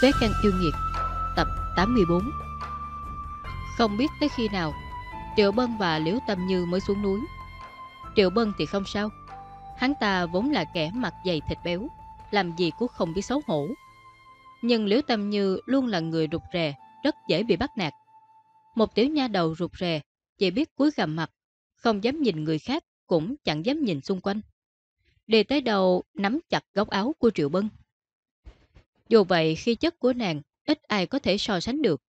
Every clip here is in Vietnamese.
Vé căn yêu nghiệt, Tập 84 Không biết tới khi nào, Triệu Bân và Liễu Tâm Như mới xuống núi. Triệu Bân thì không sao, Hắn ta vốn là kẻ mặt dày thịt béo, Làm gì cũng không biết xấu hổ. Nhưng Liễu Tâm Như luôn là người rụt rè, Rất dễ bị bắt nạt. Một tiểu nha đầu rụt rè, Chỉ biết cúi gằm mặt, Không dám nhìn người khác, Cũng chẳng dám nhìn xung quanh. Đi tới đầu nắm chặt góc áo của Triệu Bân dù vậy khi chất của nàng ít ai có thể so sánh được.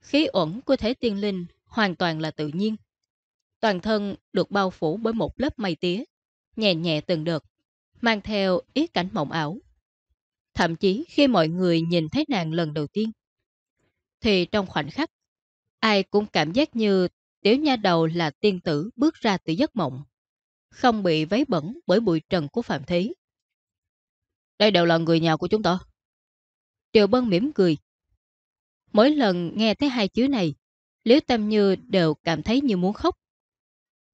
Khí ổn của thể tiên linh hoàn toàn là tự nhiên. Toàn thân được bao phủ bởi một lớp mây tía, nhẹ nhẹ từng đợt, mang theo ý cảnh mộng ảo. Thậm chí khi mọi người nhìn thấy nàng lần đầu tiên, thì trong khoảnh khắc, ai cũng cảm giác như tiểu nha đầu là tiên tử bước ra từ giấc mộng, không bị vấy bẩn bởi bụi trần của phạm thế. Đây đều là người nhà của chúng ta. Triệu Bân mỉm cười. Mỗi lần nghe thấy hai chữ này, Liễu Tâm Như đều cảm thấy như muốn khóc.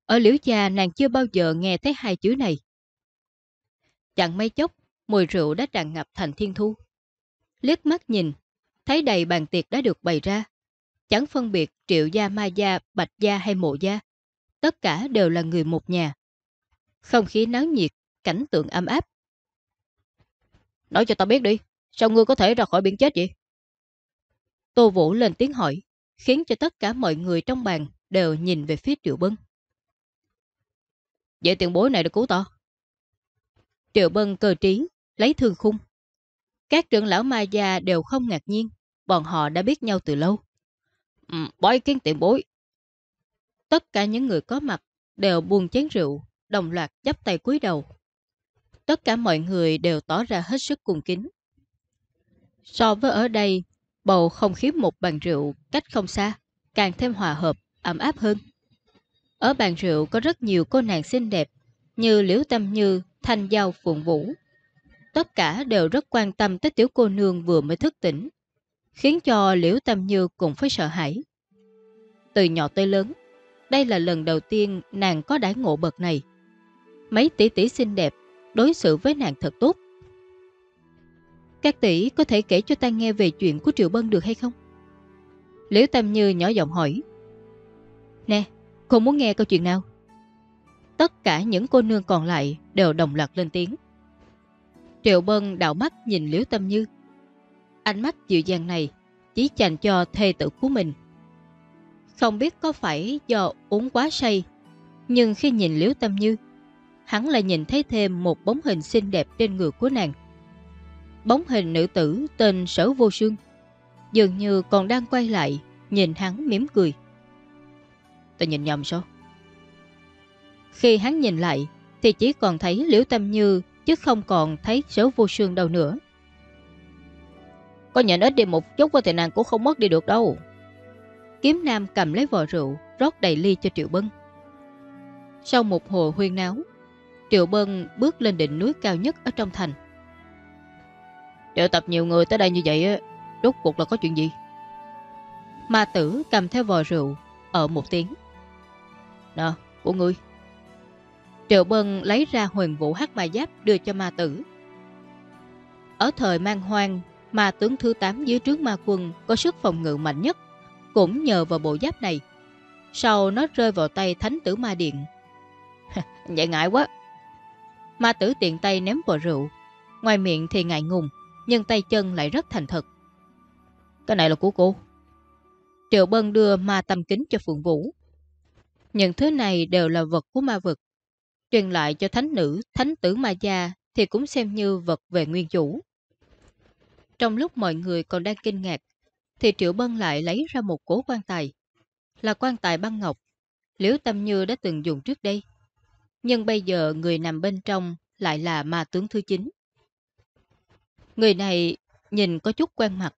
Ở Liễu Gia nàng chưa bao giờ nghe thấy hai chữ này. Chẳng mấy chốc, mùi rượu đã tràn ngập thành thiên thu. Liếc mắt nhìn, thấy đầy bàn tiệc đã được bày ra. Chẳng phân biệt triệu gia, ma gia, bạch gia hay mộ gia. Tất cả đều là người một nhà. Không khí náo nhiệt, cảnh tượng ấm áp. Nói cho ta biết đi, sao ngươi có thể ra khỏi biển chết vậy? Tô Vũ lên tiếng hỏi, khiến cho tất cả mọi người trong bàn đều nhìn về phía Triệu Bân. Vậy tiền bối này được cứu ta. Triệu Bân cơ trí, lấy thương khung. Các trưởng lão ma gia đều không ngạc nhiên, bọn họ đã biết nhau từ lâu. Ừ, bói kiến tiền bối. Tất cả những người có mặt đều buông chén rượu, đồng loạt chắp tay cúi đầu. Tất cả mọi người đều tỏ ra hết sức cung kính. So với ở đây, bầu không khí một bàn rượu cách không xa, càng thêm hòa hợp, ấm áp hơn. Ở bàn rượu có rất nhiều cô nàng xinh đẹp, như Liễu Tâm Như, Thanh Giao, phượng Vũ. Tất cả đều rất quan tâm tới tiểu cô nương vừa mới thức tỉnh, khiến cho Liễu Tâm Như cũng phải sợ hãi. Từ nhỏ tới lớn, đây là lần đầu tiên nàng có đãi ngộ bậc này. Mấy tỷ tỷ xinh đẹp đối xử với nàng thật tốt. Các tỷ có thể kể cho ta nghe về chuyện của Triệu Bân được hay không? Liễu Tâm Như nhỏ giọng hỏi. Nè, cô muốn nghe câu chuyện nào? Tất cả những cô nương còn lại đều đồng loạt lên tiếng. Triệu Bân đảo mắt nhìn Liễu Tâm Như. Ánh mắt dịu dàng này chỉ dành cho thê tử của mình. Không biết có phải do uống quá say, nhưng khi nhìn Liễu Tâm Như, hắn lại nhìn thấy thêm một bóng hình xinh đẹp trên người của nàng. Bóng hình nữ tử tên Sở Vô Sương dường như còn đang quay lại nhìn hắn mỉm cười. Ta nhìn nhầm sao? Khi hắn nhìn lại thì chỉ còn thấy Liễu Tâm Như chứ không còn thấy Sở Vô Sương đâu nữa. Có nhận ít đi một chút thì nàng cũng không mất đi được đâu. Kiếm Nam cầm lấy vò rượu rót đầy ly cho Triệu Bân. Sau một hồi huyên náo Triệu Bân bước lên đỉnh núi cao nhất ở trong thành. Triệu tập nhiều người tới đây như vậy, rốt cuộc là có chuyện gì? Ma tử cầm theo vò rượu, ở một tiếng. Nè, của ngươi. Triệu Bân lấy ra huyền vũ hắc ma giáp đưa cho ma tử. Ở thời mang hoang, ma tướng thứ 8 dưới trướng ma quân có sức phòng ngự mạnh nhất, cũng nhờ vào bộ giáp này. Sau nó rơi vào tay thánh tử ma điện. Vậy ngại quá. Ma tử tiện tay ném vào rượu. Ngoài miệng thì ngại ngùng, nhưng tay chân lại rất thành thật. Cái này là của cô. Triệu Bân đưa ma tâm kính cho Phượng Vũ. Những thứ này đều là vật của ma vực. Truyền lại cho thánh nữ, thánh tử ma gia thì cũng xem như vật về nguyên chủ. Trong lúc mọi người còn đang kinh ngạc, thì Triệu Bân lại lấy ra một cố quan tài. Là quan tài băng ngọc, Liễu Tâm Như đã từng dùng trước đây nhưng bây giờ người nằm bên trong lại là ma tướng thứ 9. Người này nhìn có chút quen mặt,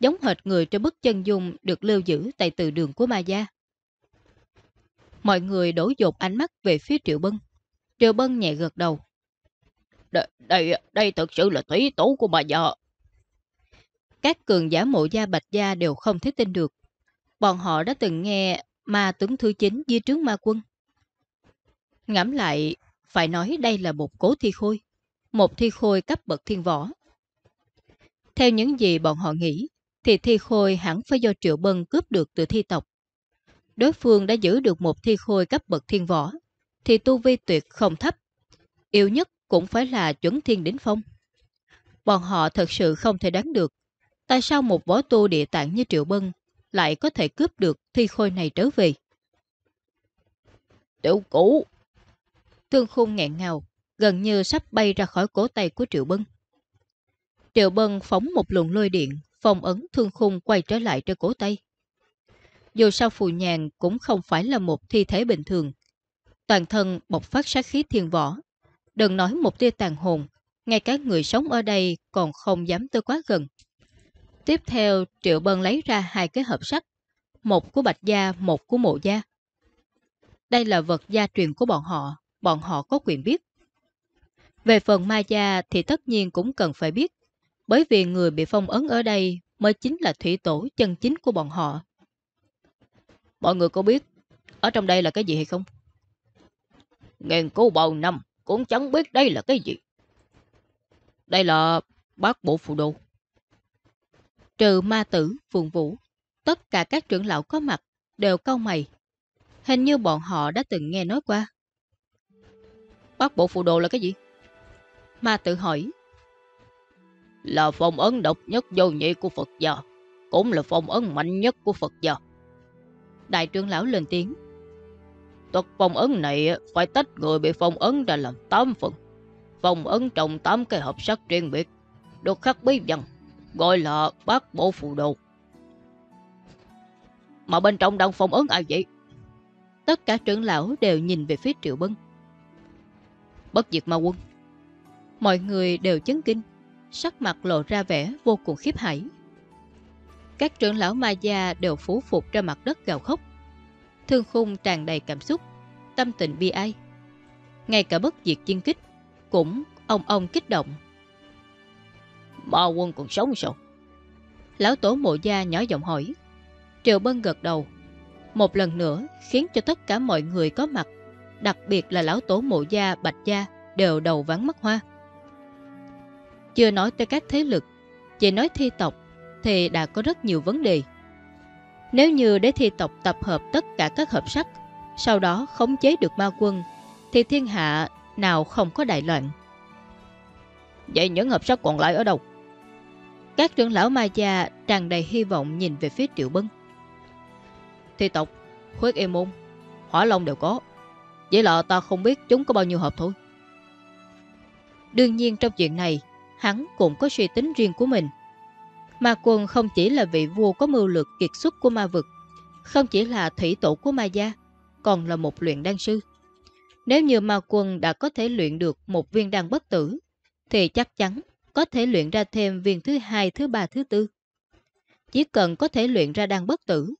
giống hệt người trên bức chân dung được lưu giữ tại từ đường của ma gia. Mọi người đổ dột ánh mắt về phía Triệu Bân. Triệu Bân nhẹ gật đầu. Đây, đây, đây thật sự là thủy tổ của bà già. Các cường giả mộ gia bạch gia đều không thể tin được. Bọn họ đã từng nghe ma tướng thứ 9 di trướng ma quân. Ngắm lại, phải nói đây là một cố thi khôi. Một thi khôi cấp bậc thiên võ. Theo những gì bọn họ nghĩ, thì thi khôi hẳn phải do Triệu Bân cướp được từ thi tộc. Đối phương đã giữ được một thi khôi cấp bậc thiên võ, thì tu vi tuyệt không thấp. Yêu nhất cũng phải là chuẩn thiên đỉnh phong. Bọn họ thật sự không thể đoán được tại sao một võ tu địa tạng như Triệu Bân lại có thể cướp được thi khôi này trở về. Tiểu cũ! Thương khung nghẹn ngào, gần như sắp bay ra khỏi cổ tay của Triệu Bân. Triệu Bân phóng một luồng lôi điện, phong ấn thương khung quay trở lại trên cổ tay. Dù sao phù nhàn cũng không phải là một thi thể bình thường. Toàn thân bộc phát sát khí thiên võ. Đừng nói một tia tàn hồn, ngay cả người sống ở đây còn không dám tới quá gần. Tiếp theo, Triệu Bân lấy ra hai cái hộp sắt, một của Bạch Gia, một của Mộ Gia. Đây là vật gia truyền của bọn họ, bọn họ có quyền biết. Về phần Ma Gia thì tất nhiên cũng cần phải biết, bởi vì người bị phong ấn ở đây mới chính là thủy tổ chân chính của bọn họ. Mọi người có biết ở trong đây là cái gì hay không? Nghiên cứu bao năm cũng chẳng biết đây là cái gì. Đây là bát bộ phù đồ. Trừ ma tử, phượng vũ, tất cả các trưởng lão có mặt đều cau mày. Hình như bọn họ đã từng nghe nói qua. Bát bộ phù đồ là cái gì? Ma tử hỏi. Là phong ấn độc nhất vô nhị của Phật gia. Cũng là phong ấn mạnh nhất của Phật gia. Đại trưởng lão lên tiếng. Thuật phong ấn này phải tách người bị phong ấn ra làm 8 phần. Phong ấn trong 8 cái hộp sắt riêng biệt, được khắc bí văn, gọi là bát bộ phù đồ. Mà bên trong đang phong ấn ai vậy? Tất cả trưởng lão đều nhìn về phía Triệu Bân. Bất diệt ma quân. Mọi người đều chấn kinh, sắc mặt lộ ra vẻ vô cùng khiếp hải. Các trưởng lão ma gia đều phủ phục ra mặt đất gào khóc. Thương khung tràn đầy cảm xúc, tâm tình bi ai. Ngay cả bất diệt chiên kích, cũng ông ông kích động. Ma quân còn sống sao? Lão tổ mộ gia nhỏ giọng hỏi. Triệu Bân gật đầu. Một lần nữa khiến cho tất cả mọi người có mặt, đặc biệt là lão tổ mộ gia, bạch gia, đều đầu vắng mắt hoa. Chưa nói tới các thế lực, chỉ nói thi tộc thì đã có rất nhiều vấn đề. Nếu như để thi tộc tập hợp tất cả các hợp sắc, sau đó khống chế được ma quân, thì thiên hạ nào không có đại loạn. Vậy những hợp sắc còn lại ở đâu? Các trưởng lão ma gia tràn đầy hy vọng nhìn về phía Triệu Bân. Thi tộc, huyết em môn, hỏa long đều có. Vậy là ta không biết chúng có bao nhiêu hộp thôi. Đương nhiên trong chuyện này, hắn cũng có suy tính riêng của mình. Ma quân không chỉ là vị vua có mưu lược kiệt xuất của ma vực, không chỉ là thủy tổ của ma gia, còn là một luyện đan sư. Nếu như ma quân đã có thể luyện được một viên đan bất tử, thì chắc chắn có thể luyện ra thêm viên thứ hai, thứ ba, thứ tư. Chỉ cần có thể luyện ra đan bất tử,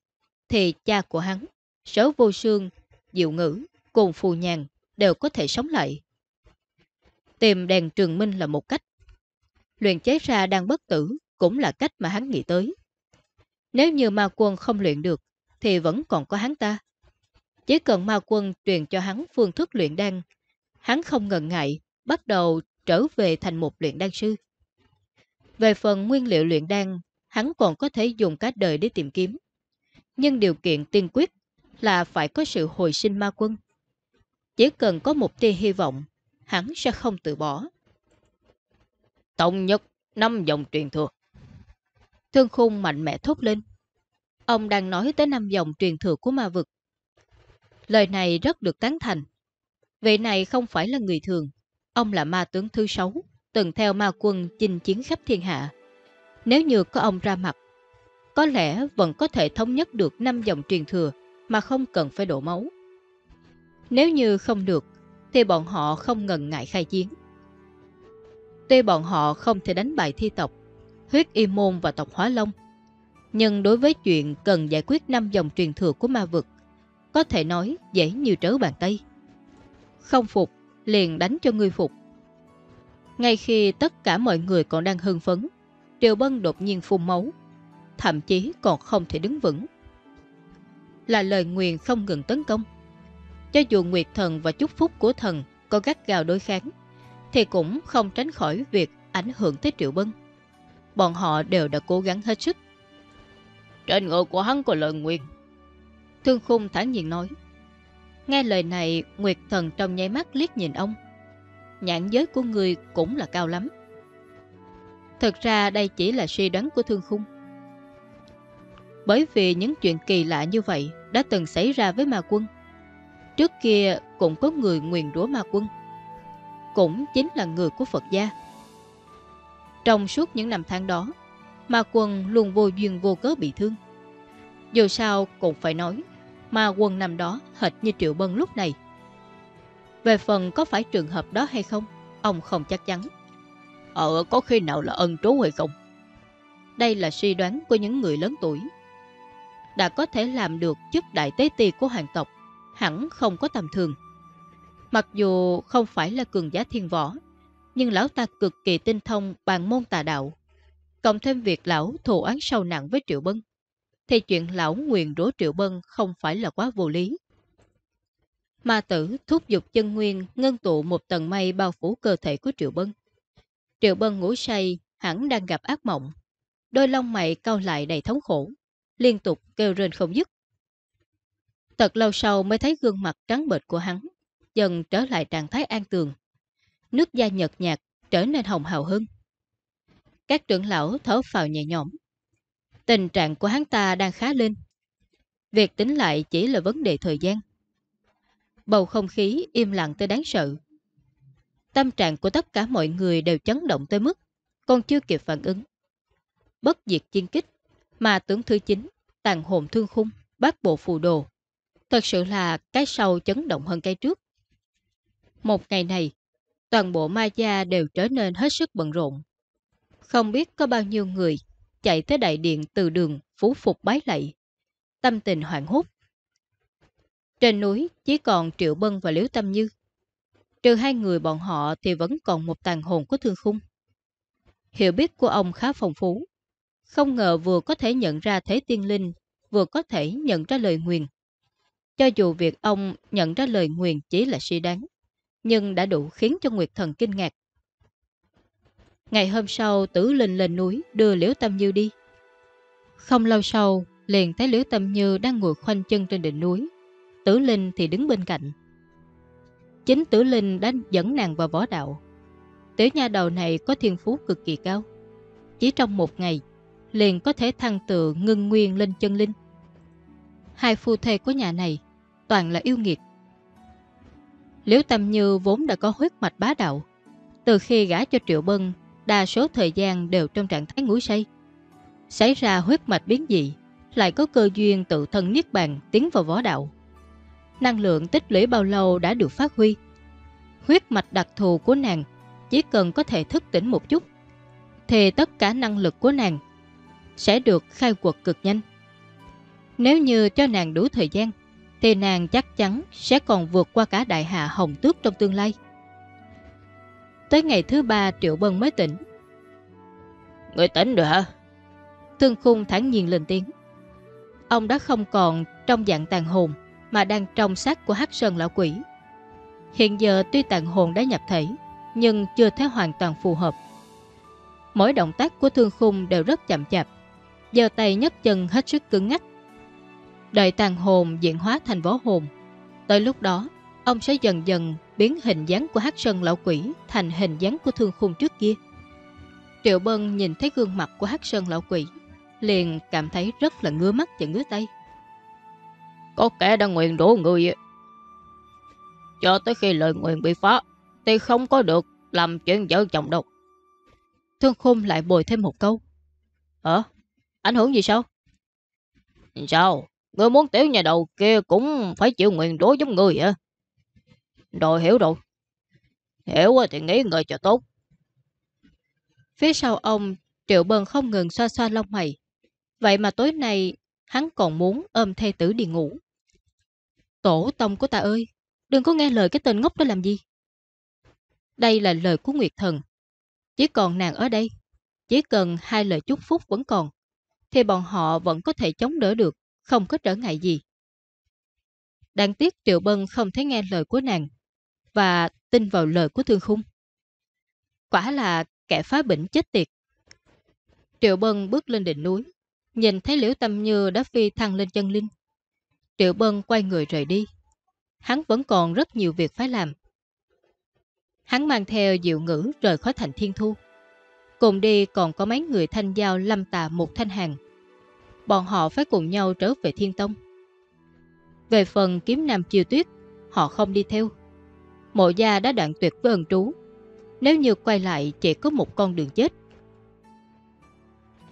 thì cha của hắn, sở vô sương, diệu ngữ, cùng phù nhàn đều có thể sống lại. Tìm đèn trường minh là một cách. Luyện chế ra đang bất tử cũng là cách mà hắn nghĩ tới. Nếu như ma quân không luyện được, thì vẫn còn có hắn ta. Chỉ cần ma quân truyền cho hắn phương thức luyện đan, hắn không ngần ngại, bắt đầu trở về thành một luyện đan sư. Về phần nguyên liệu luyện đan, hắn còn có thể dùng cả đời để tìm kiếm. Nhưng điều kiện tiên quyết là phải có sự hồi sinh ma quân. Chỉ cần có một tia hy vọng, hắn sẽ không từ bỏ. Tổng nhất, năm dòng truyền thừa. Thương khung mạnh mẽ thốt lên. Ông đang nói tới năm dòng truyền thừa của ma vực. Lời này rất được tán thành. Vị này không phải là người thường. Ông là ma tướng thứ sáu, từng theo ma quân chinh chiến khắp thiên hạ. Nếu như có ông ra mặt, có lẽ vẫn có thể thống nhất được năm dòng truyền thừa mà không cần phải đổ máu. Nếu như không được, thì bọn họ không ngần ngại khai chiến. Tuy bọn họ không thể đánh bại thi tộc, huyết y môn và tộc hóa long, nhưng đối với chuyện cần giải quyết năm dòng truyền thừa của ma vực, có thể nói dễ như trớ bàn tay. Không phục, liền đánh cho ngươi phục. Ngay khi tất cả mọi người còn đang hưng phấn, Triều Bân đột nhiên phun máu, thậm chí còn không thể đứng vững. Là lời nguyền không ngừng tấn công. Cho dù Nguyệt Thần và chúc phúc của thần có gắt gào đối kháng, thì cũng không tránh khỏi việc ảnh hưởng tới Triệu Bân. bọn họ đều đã cố gắng hết sức. Trên ngựa của hắn có lời nguyện. Thương khung thản nhiên nói. Nghe lời này, Nguyệt Thần trong nháy mắt liếc nhìn ông. Nhãn giới của người cũng là cao lắm. Thực ra đây chỉ là suy đoán của thương khung. Bởi vì những chuyện kỳ lạ như vậy đã từng xảy ra với ma quân. Trước kia cũng có người nguyền rủa ma quân. Cũng chính là người của Phật gia. Trong suốt những năm tháng đó, ma quân luôn vô duyên vô cớ bị thương. Dù sao cũng phải nói, ma quân năm đó hệt như Triệu Bân lúc này. Về phần có phải trường hợp đó hay không, ông không chắc chắn. Ờ, có khi nào là ân trú hay không? Đây là suy đoán của những người lớn tuổi. Đã có thể làm được chức đại tế ti của hoàng tộc, hẳn không có tầm thường. Mặc dù không phải là cường giá thiên võ, nhưng lão ta cực kỳ tinh thông bàn môn tà đạo. Cộng thêm việc lão thù án sâu nặng với Triệu Bân, thì chuyện lão nguyền rủa Triệu Bân không phải là quá vô lý. Ma tử thúc giục chân nguyên ngân tụ một tầng mây bao phủ cơ thể của Triệu Bân. Triệu Bân ngủ say, hẳn đang gặp ác mộng. Đôi lông mày cau lại đầy thống khổ, liên tục kêu rên không dứt. Thật lâu sau mới thấy gương mặt trắng bệch của hắn, dần trở lại trạng thái an tường. Nước da nhợt nhạt trở nên hồng hào hơn. Các trưởng lão thở phào nhẹ nhõm. Tình trạng của hắn ta đang khá lên. Việc tính lại chỉ là vấn đề thời gian. Bầu không khí im lặng tới đáng sợ. Tâm trạng của tất cả mọi người đều chấn động tới mức còn chưa kịp phản ứng. Bất diệt chiên kích, mà tướng thứ chín, tàn hồn thương khung, bát bộ phù đồ. Thật sự là cái sau chấn động hơn cái trước. Một ngày này, toàn bộ ma gia đều trở nên hết sức bận rộn. Không biết có bao nhiêu người chạy tới đại điện từ đường phú phục bái lạy. Tâm tình hoảng hốt. Trên núi chỉ còn Triệu Bân và Liễu Tâm Như. Trừ hai người bọn họ thì vẫn còn một tàn hồn của thương khung. Hiểu biết của ông khá phong phú. Không ngờ vừa có thể nhận ra thế tiên linh, vừa có thể nhận ra lời nguyền. Cho dù việc ông nhận ra lời nguyền chỉ là suy đoán, nhưng đã đủ khiến cho Nguyệt Thần kinh ngạc. Ngày hôm sau, Tử Linh lên núi đưa Liễu Tâm Như đi. Không lâu sau, liền thấy Liễu Tâm Như đang ngồi khoanh chân trên đỉnh núi. Tử Linh thì đứng bên cạnh. Chính Tử Linh đã dẫn nàng vào võ đạo. Tiểu nha đầu này có thiên phú cực kỳ cao. Chỉ trong một ngày, liền có thể thăng từ ngưng nguyên lên chân linh. Hai phu thê của nhà này toàn là yêu nghiệt. Liễu Tâm Như vốn đã có huyết mạch bá đạo. Từ khi gã cho Triệu Bân, đa số thời gian đều trong trạng thái ngủ say. Xảy ra huyết mạch biến dị, lại có cơ duyên tự thân niết bàn tiến vào võ đạo. Năng lượng tích lũy bao lâu đã được phát huy. Huyết mạch đặc thù của nàng chỉ cần có thể thức tỉnh một chút, thì tất cả năng lực của nàng sẽ được khai quật cực nhanh. Nếu như cho nàng đủ thời gian, thì nàng chắc chắn sẽ còn vượt qua cả đại hạ hồng tước trong tương lai. Tới ngày thứ ba Triệu Bân mới tỉnh. Người tỉnh rồi hả? Thương khung thẳng nhiên lên tiếng. Ông đã không còn trong dạng tàn hồn, mà đang trong xác của Hắc Sơn Lão Quỷ. Hiện giờ tuy tàn hồn đã nhập thể, nhưng chưa thể hoàn toàn phù hợp. Mỗi động tác của thương khung đều rất chậm chạp, giờ tay nhấc chân hết sức cứng ngắt. Đợi tàn hồn diễn hóa thành võ hồn, tới lúc đó, ông sẽ dần dần biến hình dáng của Hắc Sơn Lão Quỷ thành hình dáng của thương khung trước kia. Triệu Bân nhìn thấy gương mặt của Hắc Sơn Lão Quỷ, liền cảm thấy rất là ngứa mắt và ngứa tay. Có kẻ đang nguyện đổ người Cho tới khi lời nguyện bị phá Thì không có được làm chuyện vợ chồng đâu Thương khung lại bồi thêm một câu Hả? Ảnh hưởng gì sao? Sao? Người muốn tiểu nhà đầu kia cũng phải chịu nguyện đối giống người hả? Rồi hiểu rồi Hiểu thì nghĩ người cho tốt Phía sau ông Triệu Bân không ngừng xoa xoa lông mày Vậy mà tối nay hắn còn muốn ôm thê tử đi ngủ. Tổ tông của ta ơi, đừng có nghe lời cái tên ngốc đó làm gì. Đây là lời của Nguyệt Thần. Chỉ còn nàng ở đây, chỉ cần hai lời chúc phúc vẫn còn, thì bọn họ vẫn có thể chống đỡ được, không có trở ngại gì. Đáng tiếc Triệu Bân không thấy nghe lời của nàng và tin vào lời của Thương Khung. Quả là kẻ phá bệnh chết tiệt. Triệu Bân bước lên đỉnh núi, nhìn thấy Liễu Tâm Như đã phi thăng lên chân linh. Triệu Bân quay người rời đi. Hắn vẫn còn rất nhiều việc phải làm. Hắn mang theo diệu ngữ rời khỏi thành thiên thu. Cùng đi còn có mấy người thanh giao lâm tà một thanh hàng. Bọn họ phải cùng nhau trở về thiên tông. Về phần kiếm nam chiều tuyết, họ không đi theo. Mộ gia đã đoạn tuyệt với ân trú. Nếu như quay lại chỉ có một con đường chết.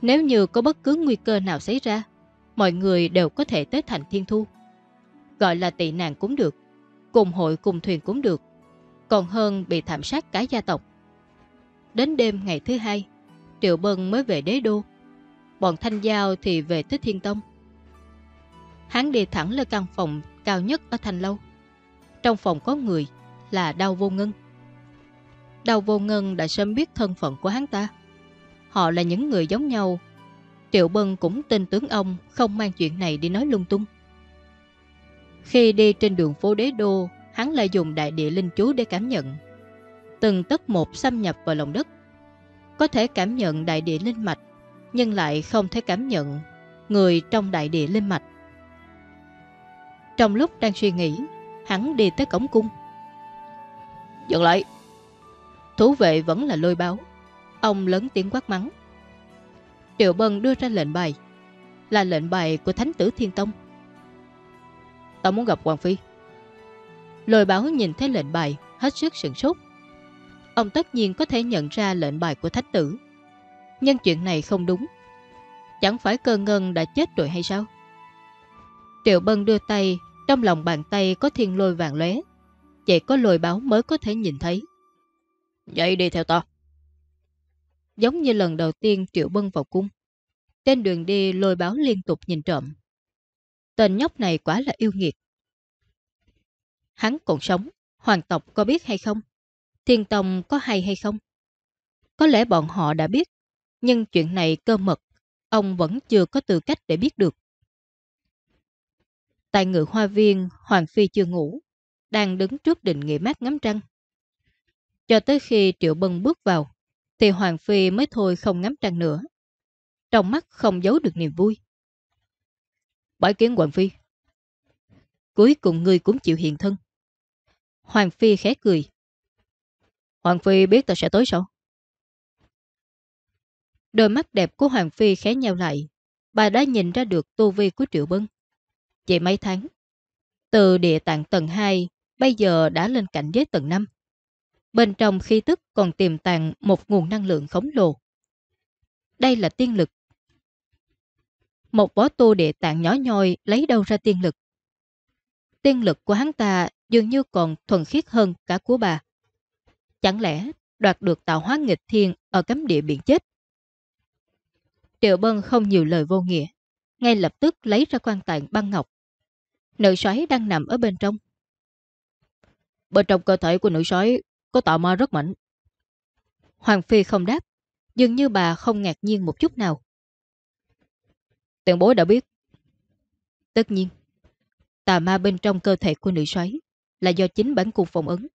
Nếu như có bất cứ nguy cơ nào xảy ra, mọi người đều có thể tới thành thiên thu. Gọi là tị nạn cũng được, cùng hội cùng thuyền cũng được, còn hơn bị thảm sát cả gia tộc. Đến đêm ngày thứ hai, Triệu Bân mới về đế đô. Bọn Thanh Giao thì về tới Thiên Tông. Hắn đi thẳng lên căn phòng cao nhất ở thành Lâu. Trong phòng có người là Đau Vô Ngân. Đau Vô Ngân đã sớm biết thân phận của hắn ta. Họ là những người giống nhau. Triệu Bân cũng tin tướng ông không mang chuyện này đi nói lung tung. Khi đi trên đường phố đế đô, hắn lại dùng đại địa linh chú để cảm nhận. Từng tấc một xâm nhập vào lòng đất. Có thể cảm nhận đại địa linh mạch, nhưng lại không thể cảm nhận người trong đại địa linh mạch. Trong lúc đang suy nghĩ, hắn đi tới cổng cung. Dừng lại! Thú vệ vẫn là lôi báo. Ông lớn tiếng quát mắng. Triệu Bân đưa ra lệnh bài, là lệnh bài của Thánh tử Thiên Tông. Tao muốn gặp Hoàng Phi. Lôi báo nhìn thấy lệnh bài, hết sức sửng sốt. Ông tất nhiên có thể nhận ra lệnh bài của Thánh tử. Nhưng chuyện này không đúng. Chẳng phải cơ ngân đã chết rồi hay sao? Triệu Bân đưa tay, trong lòng bàn tay có thiên lôi vàng lóe. Chỉ có lôi báo mới có thể nhìn thấy. Vậy đi theo tao. Giống như lần đầu tiên Triệu Bân vào cung. Trên đường đi lôi báo liên tục nhìn trộm. Tên nhóc này quá là yêu nghiệt. Hắn còn sống, hoàng tộc có biết hay không? Thiên Tông có hay hay không? Có lẽ bọn họ đã biết, nhưng chuyện này cơ mật, ông vẫn chưa có tư cách để biết được. Tại ngự hoa viên, Hoàng Phi chưa ngủ, đang đứng trước đình nghỉ mát ngắm trăng. Cho tới khi Triệu Bân bước vào, thì Hoàng Phi mới thôi không ngắm trăng nữa. Trong mắt không giấu được niềm vui. Bái kiến Hoàng Phi. Cuối cùng ngươi cũng chịu hiện thân. Hoàng Phi khẽ cười. Hoàng Phi biết ta sẽ tới sao? Đôi mắt đẹp của Hoàng Phi khẽ nhau lại. Bà đã nhìn ra được tu vi của Triệu Bân. Chỉ mấy tháng. Từ địa tạng tầng 2, bây giờ đã lên cảnh giới tầng 5. Bên trong khi tức còn tiềm tàng một nguồn năng lượng khổng lồ. Đây là tiên lực. Một bó tu địa tạng nhỏ nhoi lấy đâu ra tiên lực. Tiên lực của hắn ta dường như còn thuần khiết hơn cả của bà. Chẳng lẽ đoạt được tạo hóa nghịch thiên ở cấm địa biển chết? Triệu Bân không nhiều lời vô nghĩa, ngay lập tức lấy ra quan tài băng ngọc. Nữ xoáy đang nằm ở bên trong. Bên trong cơ thể của nữ xoáy có tạo ma rất mạnh. Hoàng Phi không đáp, dường như bà không ngạc nhiên một chút nào. Tiền bối đã biết. Tất nhiên, tà ma bên trong cơ thể của nữ xoáy là do chính bản cung phòng ấn.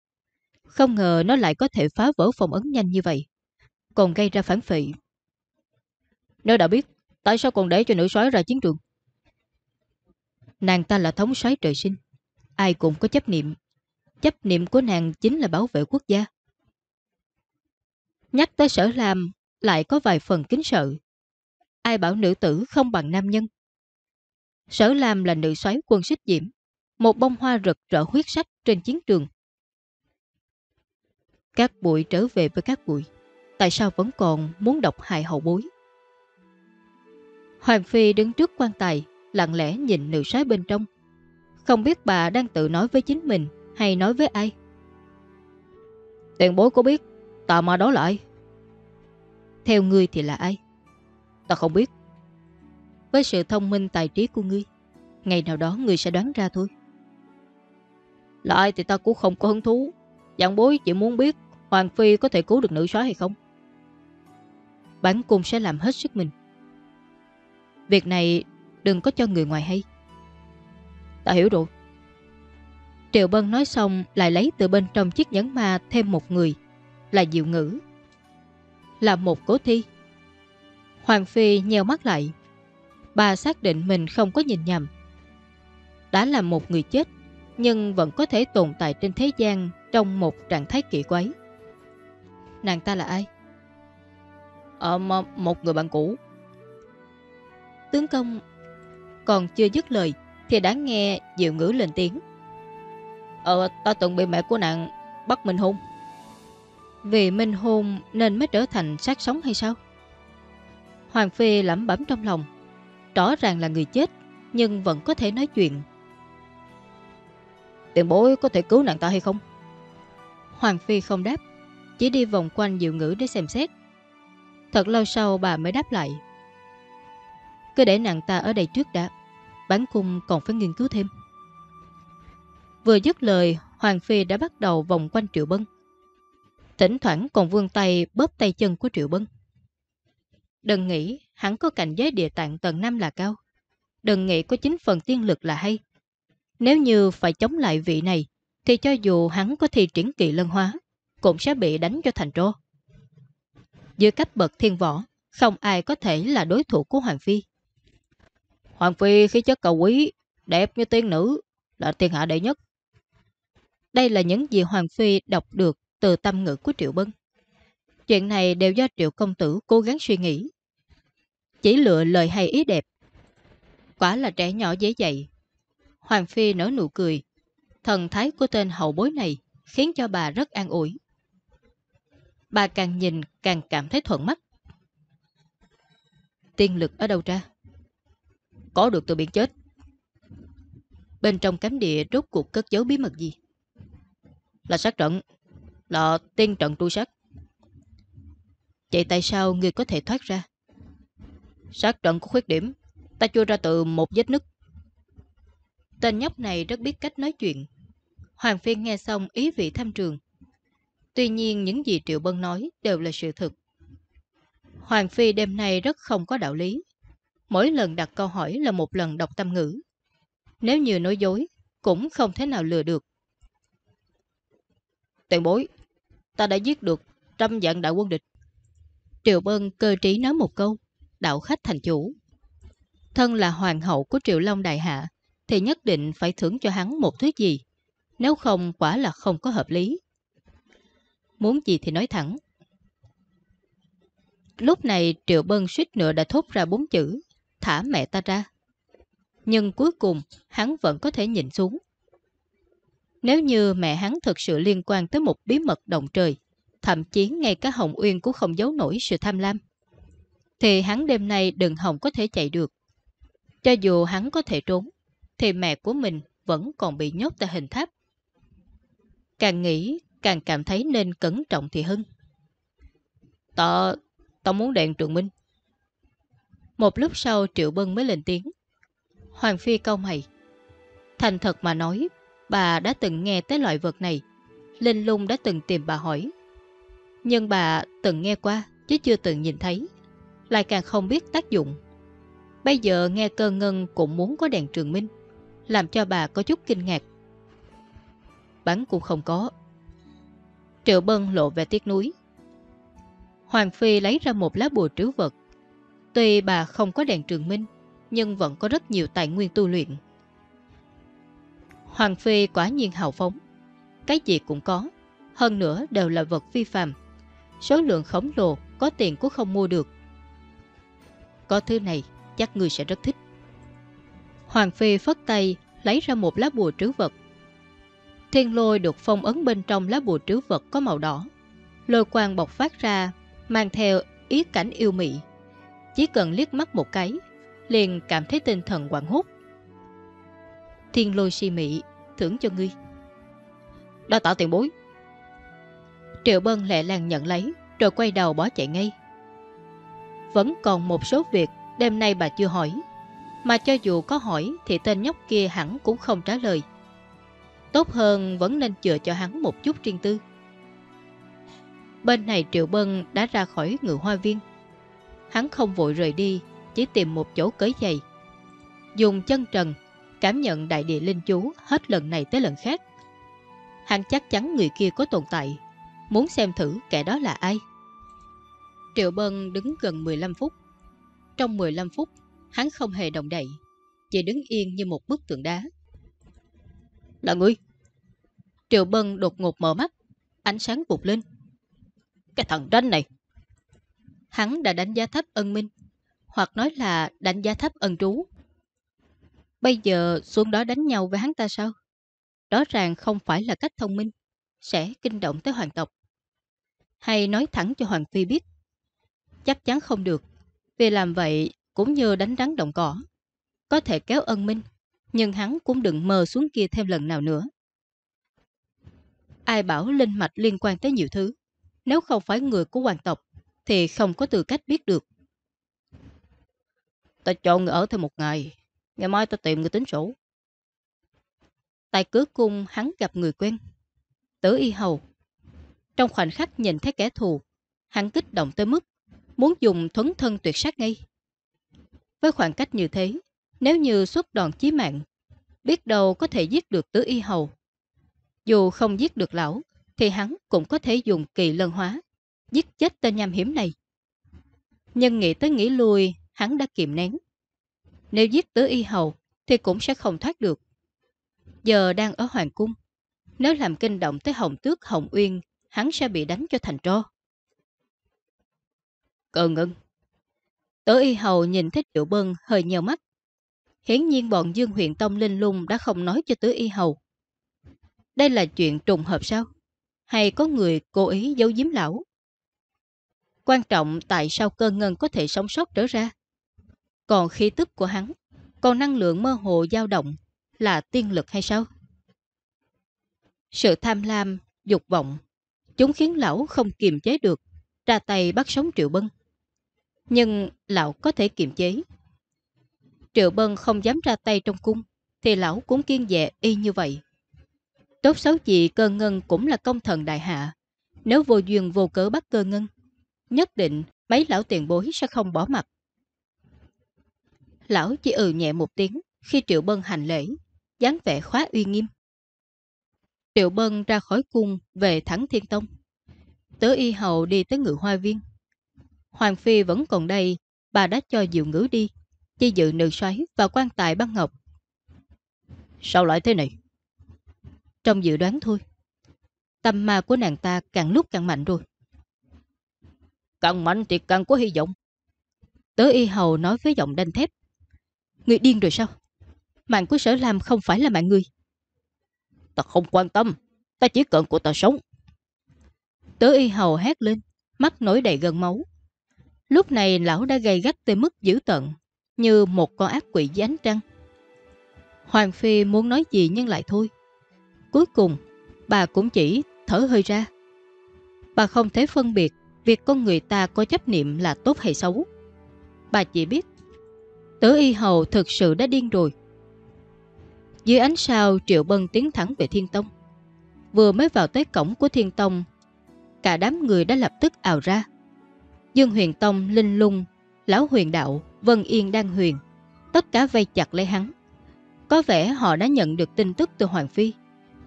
Không ngờ nó lại có thể phá vỡ phòng ấn nhanh như vậy, còn gây ra phản phệ. Nếu đã biết, tại sao còn để cho nữ soái ra chiến trường? Nàng ta là thống soái trời sinh, ai cũng có chấp niệm. Chấp niệm của nàng chính là bảo vệ quốc gia. Nhắc tới sở làm lại có vài phần kính sợ. Ai bảo nữ tử không bằng nam nhân? Sở làm là nữ soái quân xích diễm, một bông hoa rực rỡ huyết sắc trên chiến trường. Các bụi trở về với các bụi, tại sao vẫn còn muốn độc hại hậu bối? Hoàng Phi đứng trước quan tài, lặng lẽ nhìn nữ soái bên trong. Không biết bà đang tự nói với chính mình hay nói với ai. Tiền bối có biết tà ma đó là ai? Theo ngươi thì là ai? Ta không biết. Với sự thông minh tài trí của ngươi, ngày nào đó ngươi sẽ đoán ra thôi. Là ai thì ta cũng không có hứng thú. Dạng bối chỉ muốn biết Hoàng Phi có thể cứu được nữ soái hay không. Bản cung sẽ làm hết sức mình. Việc này đừng có cho người ngoài hay. Ta hiểu rồi. Triệu Bân nói xong lại lấy từ bên trong chiếc nhẫn ma thêm một người, là Diệu Ngữ. Là một cố thi. Hoàng Phi nheo mắt lại. Bà xác định mình không có nhìn nhầm. Đã là một người chết, nhưng vẫn có thể tồn tại trên thế gian trong một trạng thái kỳ quái. Nàng ta là ai? Ờ, một người bạn cũ. Tướng công còn chưa dứt lời thì đã nghe Diệu Ngữ lên tiếng. Ờ, ta từng bị mẹ của nàng bắt mình hôn. Vì minh hôn nên mới trở thành sát sống hay sao? Hoàng Phi lẩm bẩm trong lòng. Rõ ràng là người chết, nhưng vẫn có thể nói chuyện. Tiền bối có thể cứu nàng ta hay không? Hoàng Phi không đáp, chỉ đi vòng quanh diệu ngữ để xem xét. Thật lâu sau bà mới đáp lại. Cứ để nàng ta ở đây trước đã, bán cung còn phải nghiên cứu thêm. Vừa dứt lời, Hoàng Phi đã bắt đầu vòng quanh Triệu Bân. Thỉnh thoảng còn vươn tay bóp tay chân của Triệu Bân. Đừng nghĩ hắn có cảnh giới địa tạng tầng 5 là cao. Đừng nghĩ có chính phần tiên lực là hay. Nếu như phải chống lại vị này, thì cho dù hắn có thi triển kỳ lân hóa, cũng sẽ bị đánh cho thành trô. Dưới cách bậc thiên võ, không ai có thể là đối thủ của Hoàng Phi. Hoàng Phi khí chất cầu quý, đẹp như tiên nữ, là tiên hạ đệ nhất. Đây là những gì Hoàng Phi đọc được từ tâm ngữ của Triệu Bân. Chuyện này đều do Triệu Công Tử cố gắng suy nghĩ. Chỉ lựa lời hay ý đẹp. Quả là trẻ nhỏ dễ dạy. Hoàng Phi nở nụ cười. Thần thái của tên hậu bối này khiến cho bà rất an ủi. Bà càng nhìn càng cảm thấy thuận mắt. Tiên lực ở đâu ra? Có được từ biển chết. Bên trong cấm địa rốt cuộc cất giấu bí mật gì? Là sát trận. Là tiên trận tru sát. Vậy tại sao người có thể thoát ra? Sát trận có khuyết điểm. Ta chui ra từ một vết nứt. Tên nhóc này rất biết cách nói chuyện. Hoàng Phiên nghe xong ý vị thăm trường. Tuy nhiên những gì Triệu Bân nói đều là sự thực. Hoàng Phi đêm nay rất không có đạo lý. Mỗi lần đặt câu hỏi là một lần đọc tâm ngữ. Nếu như nói dối, cũng không thể nào lừa được. Tiền bối, ta đã giết được trăm dạng đại quân địch. Triệu Bân cơ trí nói một câu, đạo khách thành chủ. Thân là hoàng hậu của Triệu Long Đại Hạ, thì nhất định phải thưởng cho hắn một thứ gì. Nếu không quả là không có hợp lý. Muốn gì thì nói thẳng. Lúc này Triệu Bân suýt nữa đã thốt ra bốn chữ, thả mẹ ta ra. Nhưng cuối cùng hắn vẫn có thể nhìn xuống. Nếu như mẹ hắn thực sự liên quan tới một bí mật động trời, thậm chí ngay cả Hồng Uyên cũng không giấu nổi sự tham lam, thì hắn đêm nay đừng hồng có thể chạy được. Cho dù hắn có thể trốn, thì mẹ của mình vẫn còn bị nhốt tại hình tháp. Càng nghĩ, càng cảm thấy nên cẩn trọng thì hơn. Ta, ta muốn đèn trường minh. Một lúc sau Triệu Bân mới lên tiếng. Hoàng Phi câu mày. Thành thật mà nói, bà đã từng nghe tới loại vật này. Linh lung đã từng tìm bà hỏi. Nhưng bà từng nghe qua, chứ chưa từng nhìn thấy. Lại càng không biết tác dụng. Bây giờ nghe cơ ngân cũng muốn có đèn trường minh. Làm cho bà có chút kinh ngạc. Bắn cũng không có. Triệu Bân lộ về tiếc núi. Hoàng Phi lấy ra một lá bùa trứ vật. Tuy bà không có đèn trường minh, nhưng vẫn có rất nhiều tài nguyên tu luyện. Hoàng Phi quả nhiên hào phóng. Cái gì cũng có, hơn nữa đều là vật vi phạm. Số lượng khổng lồ, có tiền cũng không mua được. Có thứ này, chắc người sẽ rất thích. Hoàng Phi phất tay, lấy ra một lá bùa trứ vật. Thiên lôi được phong ấn bên trong lá bùa trứ vật có màu đỏ. Lôi quang bộc phát ra, mang theo ý cảnh yêu mị. Chỉ cần liếc mắt một cái, liền cảm thấy tinh thần quảng hút. Thiên lôi si mị, thưởng cho ngươi. Đã tạo tiền bối. Triệu Bân lẹ làng nhận lấy, rồi quay đầu bỏ chạy ngay. Vẫn còn một số việc đêm nay bà chưa hỏi. Mà cho dù có hỏi thì tên nhóc kia hẳn cũng không trả lời. Tốt hơn vẫn nên chờ cho hắn một chút riêng tư. Bên này Triệu Bân đã ra khỏi ngự hoa viên. Hắn không vội rời đi, chỉ tìm một chỗ cởi giày. Dùng chân trần, cảm nhận đại địa linh chú hết lần này tới lần khác. Hắn chắc chắn người kia có tồn tại, muốn xem thử kẻ đó là ai. Triệu Bân đứng gần 15 phút, Trong 15 phút, hắn không hề động đậy, chỉ đứng yên như một bức tượng đá. Là ngươi! Triệu Bân đột ngột mở mắt, ánh sáng bụt lên. Cái thằng ranh này! Hắn đã đánh giá thấp ân minh, hoặc nói là đánh giá thấp ân trú. Bây giờ xuống đó đánh nhau với hắn ta sao? Rõ ràng không phải là cách thông minh, sẽ kinh động tới hoàng tộc. Hay nói thẳng cho Hoàng Phi biết. Chắc chắn không được, vì làm vậy cũng như đánh rắn động cỏ. Có thể kéo ân minh, nhưng hắn cũng đừng mờ xuống kia thêm lần nào nữa. Ai bảo linh mạch liên quan tới nhiều thứ, nếu không phải người của hoàng tộc, thì không có tư cách biết được. Ta cho người ở thêm một ngày, ngày mai ta tìm người tính sổ. Tại cửa cung hắn gặp người quen. Tử y hầu. Trong khoảnh khắc nhìn thấy kẻ thù, hắn kích động tới mức muốn dùng thuấn thân tuyệt sát ngay. Với khoảng cách như thế, nếu như xuất đòn chí mạng, biết đâu có thể giết được tứ y hầu. Dù không giết được lão, thì hắn cũng có thể dùng kỳ lân hóa, giết chết tên nham hiểm này. Nhưng nghĩ tới nghĩ lui, hắn đã kiềm nén. Nếu giết tứ y hầu, thì cũng sẽ không thoát được. Giờ đang ở Hoàng Cung. Nếu làm kinh động tới Hồng Tước Hồng Uyên, hắn sẽ bị đánh cho thành tro. Cờ ngưng. Tứ y hầu nhìn thấy Triệu Bân hơi nhèo mắt. Hiển nhiên bọn Dương huyện Tông Linh Lung đã không nói cho tứ y hầu. Đây là chuyện trùng hợp sao? Hay có người cố ý giấu giếm lão? Quan trọng tại sao cơ ngân có thể sống sót trở ra? Còn khí tức của hắn, còn năng lượng mơ hồ dao động là tiên lực hay sao? Sự tham lam, dục vọng, chúng khiến lão không kiềm chế được, ra tay bắt sống Triệu Bân. Nhưng lão có thể kiềm chế. Triệu Bân không dám ra tay trong cung, thì lão cũng kiên dè y như vậy. Tốt xấu gì cơ ngân cũng là công thần đại hạ. Nếu vô duyên vô cớ bắt cơ ngân, nhất định mấy lão tiền bối sẽ không bỏ mặt. Lão chỉ ừ nhẹ một tiếng khi Triệu Bân hành lễ, dáng vẻ khóa uy nghiêm. Triệu Bân ra khỏi cung về thẳng Thiên Tông. Tớ y hầu đi tới ngự hoa viên. Hoàng Phi vẫn còn đây, bà đã cho diệu ngữ đi, chi dự nữ xoáy và quan tài băng ngọc. Sao lại thế này? Trong dự đoán thôi. Tâm ma của nàng ta càng lúc càng mạnh rồi. Càng mạnh thì càng có hy vọng. Tớ y hầu nói với giọng đanh thép. Người điên rồi sao? Mạng của sở làm không phải là mạng người. Ta không quan tâm. Ta chỉ cần của ta sống. Tớ y hầu hét lên, mắt nổi đầy gần máu. Lúc này lão đã gây gắt tới mức dữ tận, như một con ác quỷ dưới ánh trăng. Hoàng Phi muốn nói gì nhưng lại thôi. Cuối cùng, bà cũng chỉ thở hơi ra. Bà không thể phân biệt việc con người ta có chấp niệm là tốt hay xấu. Bà chỉ biết, tử y hầu thực sự đã điên rồi. Dưới ánh sao Triệu Bân tiến thẳng về Thiên Tông. Vừa mới vào tới cổng của Thiên Tông, cả đám người đã lập tức ào ra. Dương Huyền Tông, Linh Lung, Lão Huyền Đạo, Vân Yên Đan Huyền, tất cả vây chặt lấy hắn. Có vẻ họ đã nhận được tin tức từ Hoàng Phi,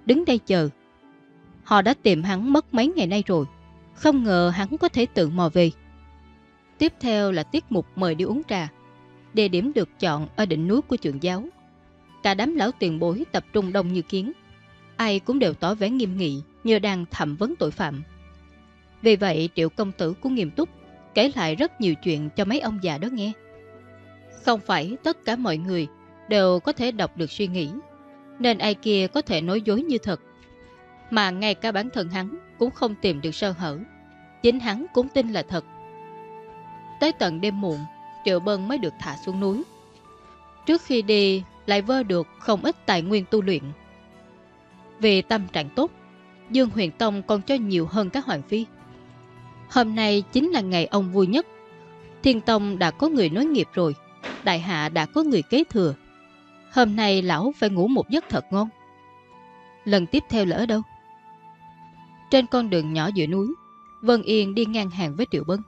đứng đây chờ. Họ đã tìm hắn mất mấy ngày nay rồi, không ngờ hắn có thể tự mò về. Tiếp theo là tiết mục mời đi uống trà. Địa điểm được chọn ở đỉnh núi của trường giáo. Cả đám lão tiền bối tập trung đông như kiến. Ai cũng đều tỏ vẻ nghiêm nghị như đang thẩm vấn tội phạm. Vì vậy triệu công tử cũng nghiêm túc kể lại rất nhiều chuyện cho mấy ông già đó nghe. Không phải tất cả mọi người đều có thể đọc được suy nghĩ, nên ai kia có thể nói dối như thật. Mà ngay cả bản thân hắn cũng không tìm được sơ hở. Chính hắn cũng tin là thật. Tới tận đêm muộn, Triệu Bân mới được thả xuống núi. Trước khi đi, lại vơ được không ít tài nguyên tu luyện. Vì tâm trạng tốt, Dương Huyền Tông còn cho nhiều hơn các hoàng phi. Hôm nay chính là ngày ông vui nhất. Thiên Tông đã có người nối nghiệp rồi, Đại Hạ đã có người kế thừa. Hôm nay lão phải ngủ một giấc thật ngon. Lần tiếp theo là ở đâu? Trên con đường nhỏ giữa núi, Vân Yên đi ngang hàng với Triệu Bân.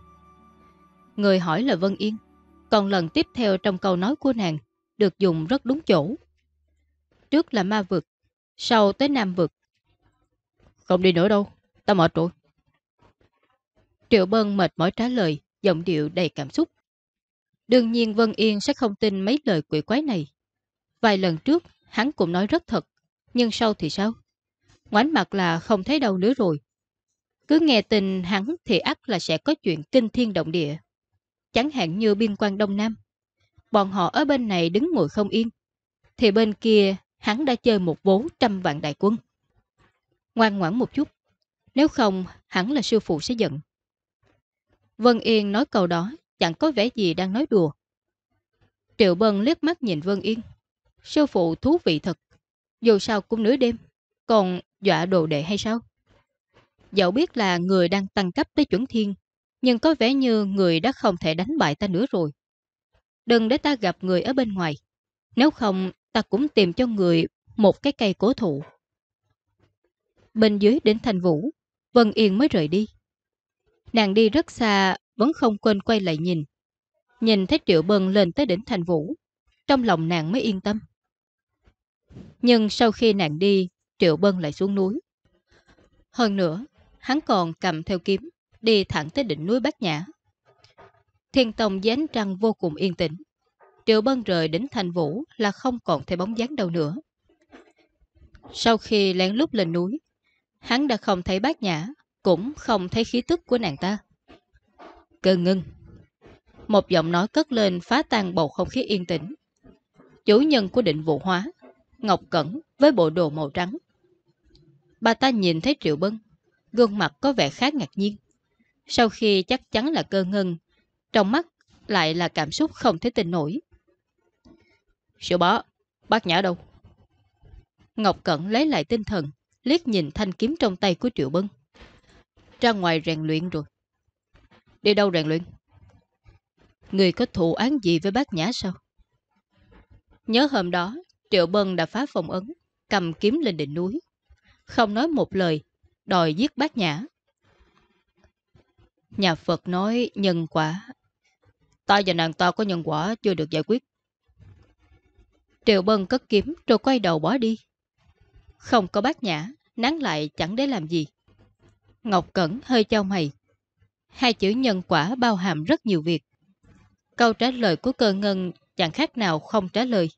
Người hỏi là Vân Yên, còn lần tiếp theo trong câu nói của nàng được dùng rất đúng chỗ. Trước là ma vực, sau tới nam vực. Không đi nữa đâu, ta mệt rồi. Triệu Bân mệt mỏi trả lời, giọng điệu đầy cảm xúc. Đương nhiên Vân Yên sẽ không tin mấy lời quỷ quái này. Vài lần trước, hắn cũng nói rất thật. Nhưng sau thì sao? Ngoảnh mặt là không thấy đâu nữa rồi. Cứ nghe tin hắn thì ắt là sẽ có chuyện kinh thiên động địa. Chẳng hạn như biên quan Đông Nam. Bọn họ ở bên này đứng ngồi không yên. Thì bên kia hắn đã chơi một vố trăm vạn đại quân. Ngoan ngoãn một chút. Nếu không, hắn là sư phụ sẽ giận. Vân Yên nói câu đó chẳng có vẻ gì đang nói đùa. Triệu Bân liếc mắt nhìn Vân Yên. Sư phụ thú vị thật. Dù sao cũng nửa đêm. Còn dọa đồ đệ hay sao? Dẫu biết là người đang tăng cấp tới chuẩn thiên, nhưng có vẻ như người đã không thể đánh bại ta nữa rồi. Đừng để ta gặp người ở bên ngoài. Nếu không, ta cũng tìm cho người một cái cây cố thụ. Bên dưới đến thành vũ, Vân Yên mới rời đi. Nàng đi rất xa, vẫn không quên quay lại nhìn. Nhìn thấy Triệu Bân lên tới đỉnh thành vũ, trong lòng nàng mới yên tâm. Nhưng sau khi nàng đi, Triệu Bân lại xuống núi. Hơn nữa, hắn còn cầm theo kiếm, đi thẳng tới đỉnh núi Bát Nhã. Thiên Tông dán trăng vô cùng yên tĩnh. Triệu Bân rời đến thành vũ là không còn thấy bóng dáng đâu nữa. Sau khi lén lút lên núi, hắn đã không thấy Bát Nhã, cũng không thấy khí tức của nàng ta. Cơ ngưng. Một giọng nói cất lên phá tan bầu không khí yên tĩnh. Chủ nhân của định vụ hóa, Ngọc Cẩn với bộ đồ màu trắng. Bà ta nhìn thấy Triệu Bân, gương mặt có vẻ khá ngạc nhiên. Sau khi chắc chắn là cơ ngân, trong mắt lại là cảm xúc không thể tin nổi. Sư bá, bác nhã đâu? Ngọc Cẩn lấy lại tinh thần, liếc nhìn thanh kiếm trong tay của Triệu Bân. Ra ngoài rèn luyện rồi. Đi đâu rèn luyện? Người có thù án gì với bác nhã sao? Nhớ hôm đó, Triệu Bân đã phá phòng ấn, cầm kiếm lên đỉnh núi. Không nói một lời, đòi giết bác nhã. Nhà Phật nói nhân quả. Ta và nàng ta có nhân quả chưa được giải quyết. Triệu Bân cất kiếm rồi quay đầu bỏ đi. Không có bác nhã, nắng lại chẳng để làm gì. Ngọc Cẩn hơi trao mày. Hai chữ nhân quả bao hàm rất nhiều việc. Câu trả lời của cơ ngân chẳng khác nào không trả lời.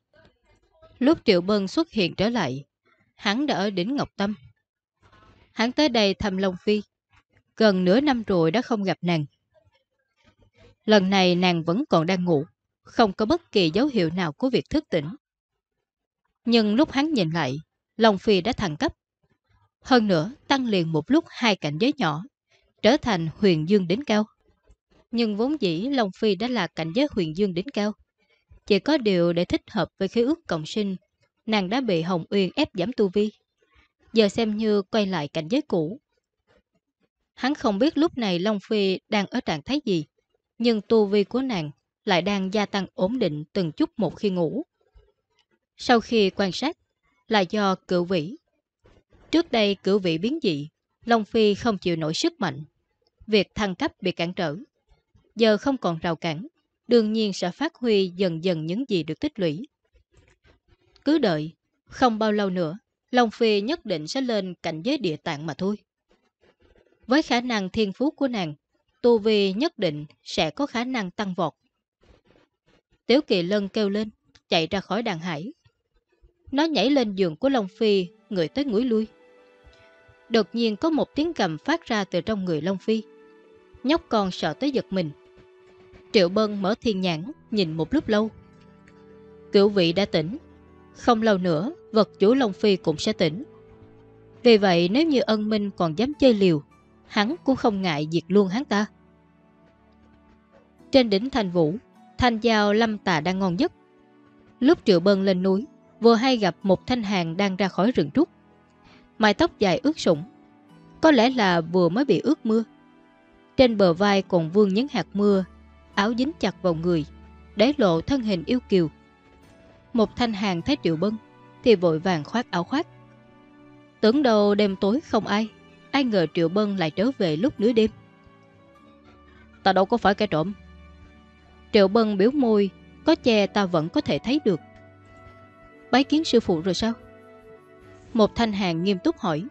Lúc Triệu Bân xuất hiện trở lại, hắn đã ở đỉnh Ngọc Tâm. Hắn tới đây thăm Long Phi. Gần nửa năm rồi đã không gặp nàng. Lần này nàng vẫn còn đang ngủ, không có bất kỳ dấu hiệu nào của việc thức tỉnh. Nhưng lúc hắn nhìn lại, Long Phi đã thăng cấp. Hơn nữa, tăng liền một lúc hai cảnh giới nhỏ, trở thành huyền dương đến cao. Nhưng vốn dĩ Long Phi đã là cảnh giới huyền dương đến cao. Chỉ có điều để thích hợp với khí ước cộng sinh, nàng đã bị Hồng Uyên ép giảm tu vi. Giờ xem như quay lại cảnh giới cũ. Hắn không biết lúc này Long Phi đang ở trạng thái gì, nhưng tu vi của nàng lại đang gia tăng ổn định từng chút một khi ngủ. Sau khi quan sát, là do cựu vĩ. Trước đây cựu vĩ biến dị, Long Phi không chịu nổi sức mạnh. Việc thăng cấp bị cản trở. Giờ không còn rào cản, đương nhiên sẽ phát huy dần dần những gì được tích lũy. Cứ đợi, không bao lâu nữa, Long Phi nhất định sẽ lên cảnh giới địa tạng mà thôi. Với khả năng thiên phú của nàng, Tu Vi nhất định sẽ có khả năng tăng vọt. Tiếu Kỳ Lân kêu lên, chạy ra khỏi đàn hải. Nó nhảy lên giường của Long Phi, người tới ngủi lui. Đột nhiên có một tiếng cầm phát ra từ trong người Long Phi. Nhóc con sợ tới giật mình. Triệu Bân mở thiên nhãn, nhìn một lúc lâu. Cựu vị đã tỉnh. Không lâu nữa, vật chủ Long Phi cũng sẽ tỉnh. Vì vậy nếu như ân minh còn dám chơi liều, hắn cũng không ngại diệt luôn hắn ta. Trên đỉnh thành vũ, thanh giao lâm tà đang ngon giấc. Lúc Triệu Bân lên núi, vừa hay gặp một thanh hàng đang ra khỏi rừng trúc. Mái tóc dài ướt sũng, có lẽ là vừa mới bị ướt mưa. Trên bờ vai còn vương những hạt mưa, áo dính chặt vào người, để lộ thân hình yêu kiều. Một thanh hàng thấy Triệu Bân, thì vội vàng khoác áo khoác. Tưởng đầu đêm tối không ai, ai ngờ Triệu Bân lại trở về lúc nửa đêm. Ta đâu có phải kẻ trộm. Triệu Bân biểu môi, có che ta vẫn có thể thấy được. Bái kiến sư phụ rồi sao? Một thanh hàng nghiêm túc hỏi.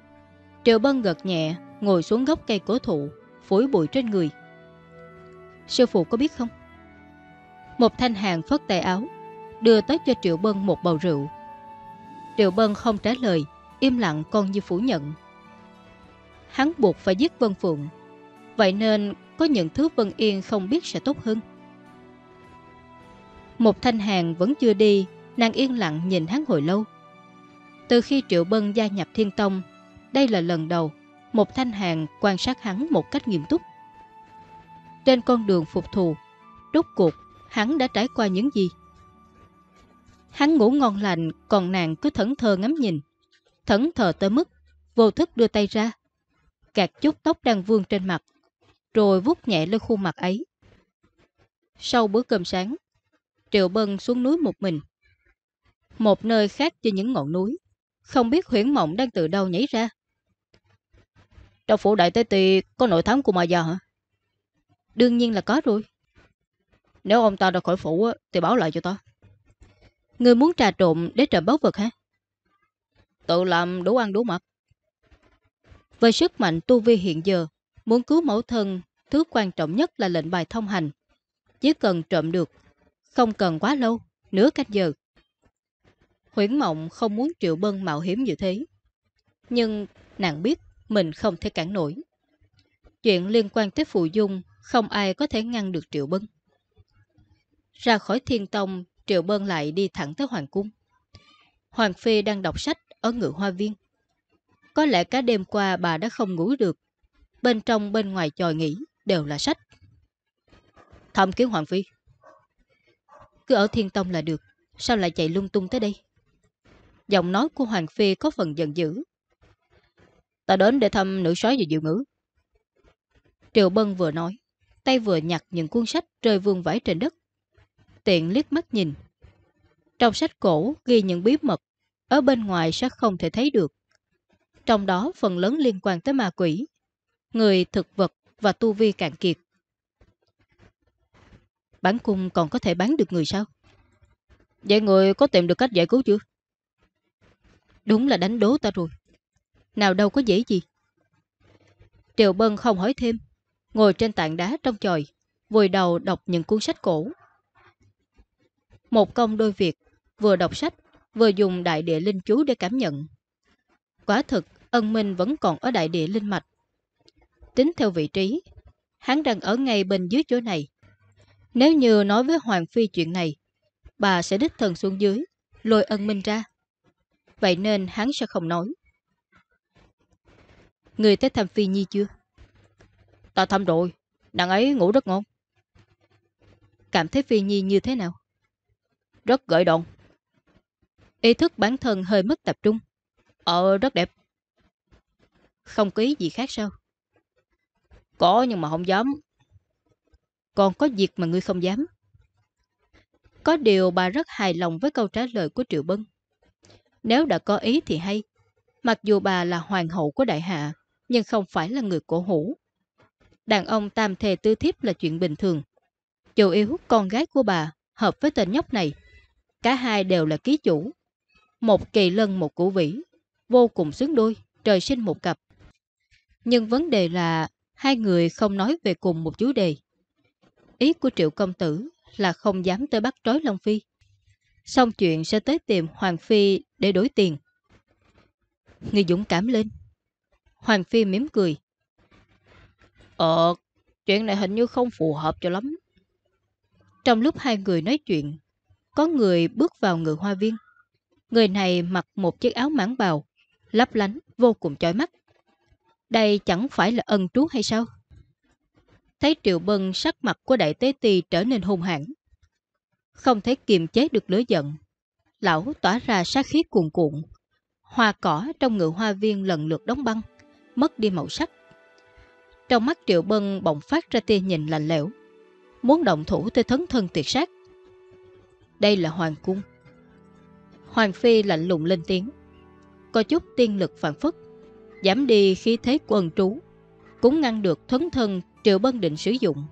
Triệu Bân gật nhẹ, ngồi xuống gốc cây cổ thụ, phối bụi trên người. Sư phụ có biết không? Một thanh hàng phất tay áo, đưa tới cho Triệu Bân một bầu rượu. Triệu Bân không trả lời, im lặng còn như phủ nhận. Hắn buộc phải giết Vân Phụng, vậy nên có những thứ Vân Yên không biết sẽ tốt hơn. Một thanh hàng vẫn chưa đi, nàng yên lặng nhìn hắn hồi lâu. Từ khi Triệu Bân gia nhập Thiên Tông, đây là lần đầu một thanh hàng quan sát hắn một cách nghiêm túc. Trên con đường phục thù, rốt cuộc hắn đã trải qua những gì? Hắn ngủ ngon lành, còn nàng cứ thẫn thờ ngắm nhìn. Thẫn thờ tới mức, vô thức đưa tay ra. Cạt chút tóc đang vương trên mặt, rồi vuốt nhẹ lên khuôn mặt ấy. Sau bữa cơm sáng, Triệu Bân xuống núi một mình. Một nơi khác trên những ngọn núi, không biết huyển mộng đang từ đâu nhảy ra. Trong phủ đại tế tì có nội thám của mà già hả? Đương nhiên là có rồi. Nếu ông ta ra khỏi phủ thì báo lại cho ta. Người muốn trà trộn để trộm báu vật hả? Tự làm đủ ăn đủ mặc. Với sức mạnh tu vi hiện giờ, muốn cứu mẫu thân, thứ quan trọng nhất là lệnh bài thông hành. Chỉ cần trộm được, không cần quá lâu, nửa cách giờ. Huyển Mộng không muốn Triệu Bân mạo hiểm như thế. Nhưng nàng biết mình không thể cản nổi. Chuyện liên quan tới Phụ Dung, không ai có thể ngăn được Triệu Bân. Ra khỏi thiên tông, Triệu Bân lại đi thẳng tới Hoàng Cung. Hoàng Phi đang đọc sách ở ngự hoa viên. Có lẽ cả đêm qua bà đã không ngủ được. Bên trong bên ngoài tròi nghỉ đều là sách. Thăm kiến Hoàng Phi. Cứ ở thiên tông là được. Sao lại chạy lung tung tới đây? Giọng nói của Hoàng Phi có phần giận dữ. Ta đến để thăm nữ sói và diệu ngữ. Triệu Bân vừa nói, tay vừa nhặt những cuốn sách rơi vương vãi trên đất. Tiện liếc mắt nhìn. Trong sách cổ ghi những bí mật, ở bên ngoài sẽ không thể thấy được. Trong đó phần lớn liên quan tới ma quỷ, người thực vật và tu vi cạn kiệt. Bán cung còn có thể bán được người sao? Vậy người có tìm được cách giải cứu chưa? Đúng là đánh đố ta rồi. Nào đâu có dễ gì. Triệu Bân không hỏi thêm, ngồi trên tảng đá trong chòi, vùi đầu đọc những cuốn sách cổ. Một công đôi việc, vừa đọc sách, vừa dùng đại địa linh chú để cảm nhận. Quả thực, ân minh vẫn còn ở đại địa linh mạch. Tính theo vị trí, hắn đang ở ngay bên dưới chỗ này. Nếu như nói với Hoàng Phi chuyện này, bà sẽ đích thần xuống dưới, lôi ân minh ra. Vậy nên hắn sẽ không nói. Người tới thăm Phi Nhi chưa? Ta thăm rồi, nàng ấy ngủ rất ngon. Cảm thấy Phi Nhi như thế nào? Rất gợi động. Ý thức bản thân hơi mất tập trung. Ờ, rất đẹp. Không có ý gì khác sao? Có nhưng mà không dám. Còn có việc mà ngươi không dám. Có điều bà rất hài lòng với câu trả lời của Triệu Bân. Nếu đã có ý thì hay. Mặc dù bà là hoàng hậu của đại hạ, nhưng không phải là người cổ hủ. Đàn ông tam thề tư thiếp là chuyện bình thường. Chủ yếu con gái của bà hợp với tên nhóc này. Cả hai đều là ký chủ. Một kỳ lân một củ vĩ, vô cùng xứng đôi, trời sinh một cặp. Nhưng vấn đề là hai người không nói về cùng một chủ đề. Ý của triệu công tử là không dám tới bắt trói Long Phi. Xong chuyện sẽ tới tìm Hoàng Phi để đổi tiền. Người dũng cảm lên. Hoàng Phi mỉm cười. Ờ, chuyện này hình như không phù hợp cho lắm. Trong lúc hai người nói chuyện, có người bước vào ngự hoa viên. Người này mặc một chiếc áo mãn bào, lấp lánh, vô cùng chói mắt. Đây chẳng phải là ân trú hay sao? Thấy Triệu Bân sắc mặt của đại tế ti trở nên hung hãn. Không thể kiềm chế được lửa giận. Lão tỏa ra sát khí cuồn cuộn. Hoa cỏ trong ngự hoa viên lần lượt đóng băng, mất đi màu sắc. Trong mắt Triệu Bân bỗng phát ra tia nhìn lạnh lẽo, muốn động thủ tới thấn thân tuyệt sát. Đây là Hoàng Cung. Hoàng Phi lạnh lùng lên tiếng. Có chút tiên lực phản phất, giảm đi khí thế của ân trú, cũng ngăn được thấn thân Triệu Bân định sử dụng.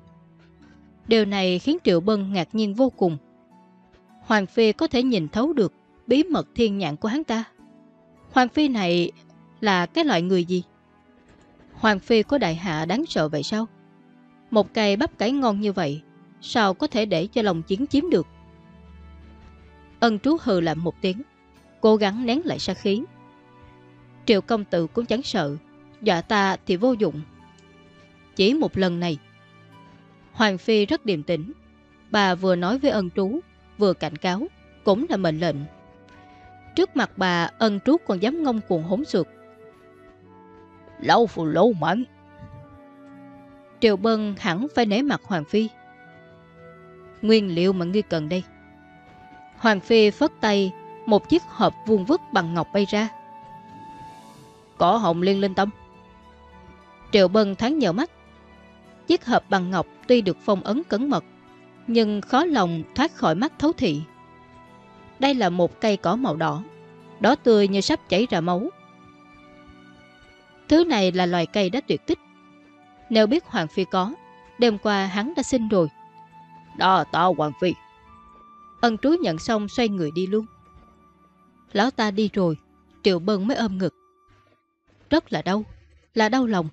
Điều này khiến Triệu Bân ngạc nhiên vô cùng. Hoàng Phi có thể nhìn thấu được bí mật thiên nhãn của hắn ta. Hoàng Phi này là cái loại người gì? Hoàng Phi có đại hạ đáng sợ vậy sao? Một cây bắp cải ngon như vậy, sao có thể để cho lòng chiến chiếm được. Ân trú hừ làm một tiếng, cố gắng nén lại sát khí. Triệu công tử cũng chẳng sợ, dọa ta thì vô dụng. Chỉ một lần này, Hoàng Phi rất điềm tĩnh. Bà vừa nói với ân trú, vừa cảnh cáo, cũng là mệnh lệnh. Trước mặt bà, ân trú còn dám ngông cuồng hống sượt. Lâu phù lâu mạnh. Triệu Bân hẳn phải nể mặt Hoàng Phi. Nguyên liệu mà ngươi cần đây. Hoàng Phi phất tay, một chiếc hộp vuông vức bằng ngọc bay ra. Cỏ hồng liên linh tâm. Triệu Bân thoáng nhở mắt. Chiếc hộp bằng ngọc tuy được phong ấn cẩn mật, nhưng khó lòng thoát khỏi mắt thấu thị. Đây là một cây cỏ màu đỏ, đỏ tươi như sắp chảy ra máu. Thứ này là loài cây đã tuyệt tích. Nếu biết Hoàng Phi có, đêm qua hắn đã xin rồi. Đó tao Hoàng Phi. Ân trú nhận xong xoay người đi luôn. Lão ta đi rồi, Triệu Bân mới ôm ngực. Rất là đau, là đau lòng.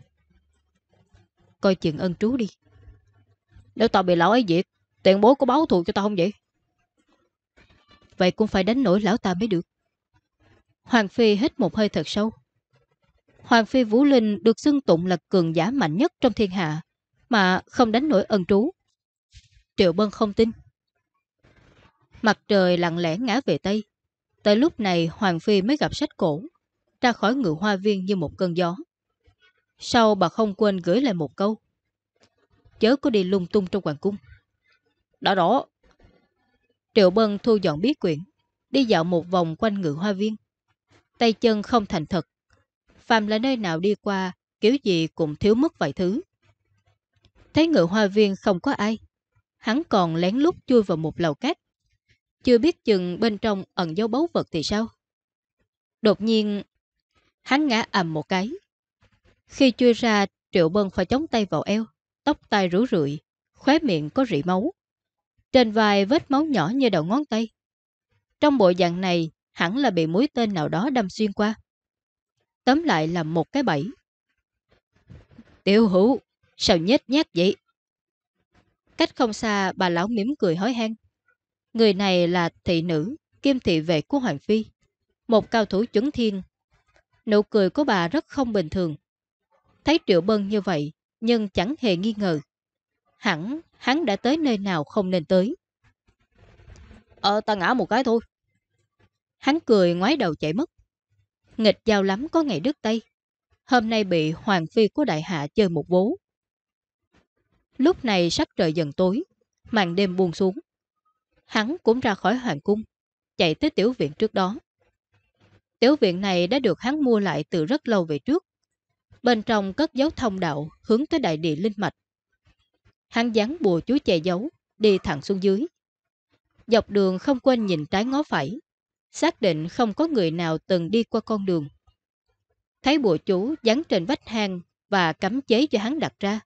Coi chừng ân trú đi. Nếu tao bị lão ấy diệt, tiền bố có báo thù cho tao không vậy? Vậy cũng phải đánh nổi lão ta mới được. Hoàng Phi hít một hơi thật sâu. Hoàng Phi Vũ Linh được xưng tụng là cường giả mạnh nhất trong thiên hạ, mà không đánh nổi ân trú. Triệu Bân không tin. Mặt trời lặng lẽ ngã về Tây. Tới lúc này Hoàng Phi mới gặp sách cổ, ra khỏi ngự hoa viên như một cơn gió. Sau bà không quên gửi lại một câu. Chớ có đi lung tung trong hoàng cung. Đã rõ. Triệu Bân thu dọn bí quyển, đi dạo một vòng quanh ngự hoa viên. Tay chân không thành thật. Phàm là nơi nào đi qua, kiểu gì cũng thiếu mất vài thứ. Thấy ngự hoa viên không có ai. Hắn còn lén lút chui vào một lầu cát. Chưa biết chừng bên trong ẩn dấu báu vật thì sao. Đột nhiên, hắn ngã ầm một cái. Khi chui ra, Triệu Bân phải chống tay vào eo, tóc tai rủ rượi, khóe miệng có rỉ máu. Trên vai vết máu nhỏ như đầu ngón tay. Trong bộ dạng này, hẳn là bị mũi tên nào đó đâm xuyên qua. Tấm lại là một cái bẫy. Tiểu hữu, sao nhét nhát vậy? Cách không xa, bà lão mỉm cười hói han. Người này là thị nữ, kim thị vệ của Hoàng Phi. Một cao thủ chuẩn thiên. Nụ cười của bà rất không bình thường. Thấy Triệu Bân như vậy, nhưng chẳng hề nghi ngờ. Hẳn, hắn đã tới nơi nào không nên tới. Ờ, ta ngã một cái thôi. Hắn cười ngoái đầu chạy mất. Nghịch giao lắm có ngày đứt tay. Hôm nay bị Hoàng Phi của Đại Hạ chơi một vố. Lúc này sắc trời dần tối, màn đêm buông xuống. Hắn cũng ra khỏi hoàng cung, chạy tới tiểu viện trước đó. Tiểu viện này đã được hắn mua lại từ rất lâu về trước. Bên trong cất dấu thông đạo hướng tới đại địa linh mạch. Hắn dán bùa chú che giấu, đi thẳng xuống dưới. Dọc đường không quên nhìn trái ngó phải, xác định không có người nào từng đi qua con đường. Thấy bùa chú dán trên vách hang và cấm chế cho hắn đặt ra,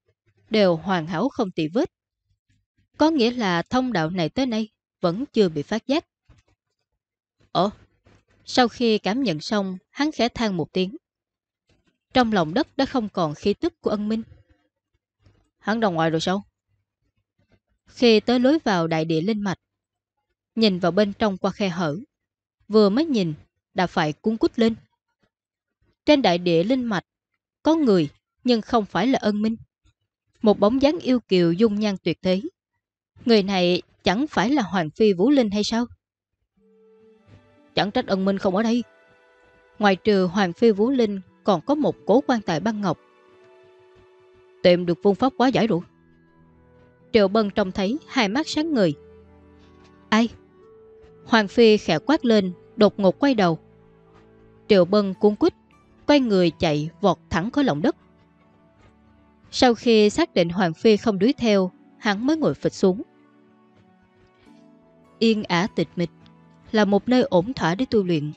đều hoàn hảo không tì vết. Có nghĩa là thông đạo này tới nay vẫn chưa bị phát giác. Ồ, sau khi cảm nhận xong, hắn khẽ than một tiếng. Trong lòng đất đã không còn khí tức của ân minh. Hắn ra ngoài rồi sao? Khi tới lối vào đại địa linh mạch, nhìn vào bên trong qua khe hở, vừa mới nhìn đã phải cuốn cút lên. Trên đại địa linh mạch có người nhưng không phải là ân minh. Một bóng dáng yêu kiều dung nhan tuyệt thế. Người này chẳng phải là Hoàng Phi Vũ Linh hay sao? Chẳng trách ân minh không ở đây. Ngoài trừ Hoàng Phi Vũ Linh còn có một cố quan tài băng ngọc. Tìm được phương pháp quá giải rồi. Triệu Bân trông thấy hai mắt sáng người. Ai? Hoàng Phi khẽ quát lên, đột ngột quay đầu. Triệu Bân cuốn quýt, quay người chạy vọt thẳng khỏi lòng đất. Sau khi xác định Hoàng Phi không đuổi theo, hắn mới ngồi phịch xuống. Yên ả tịch mịch là một nơi ổn thỏa để tu luyện.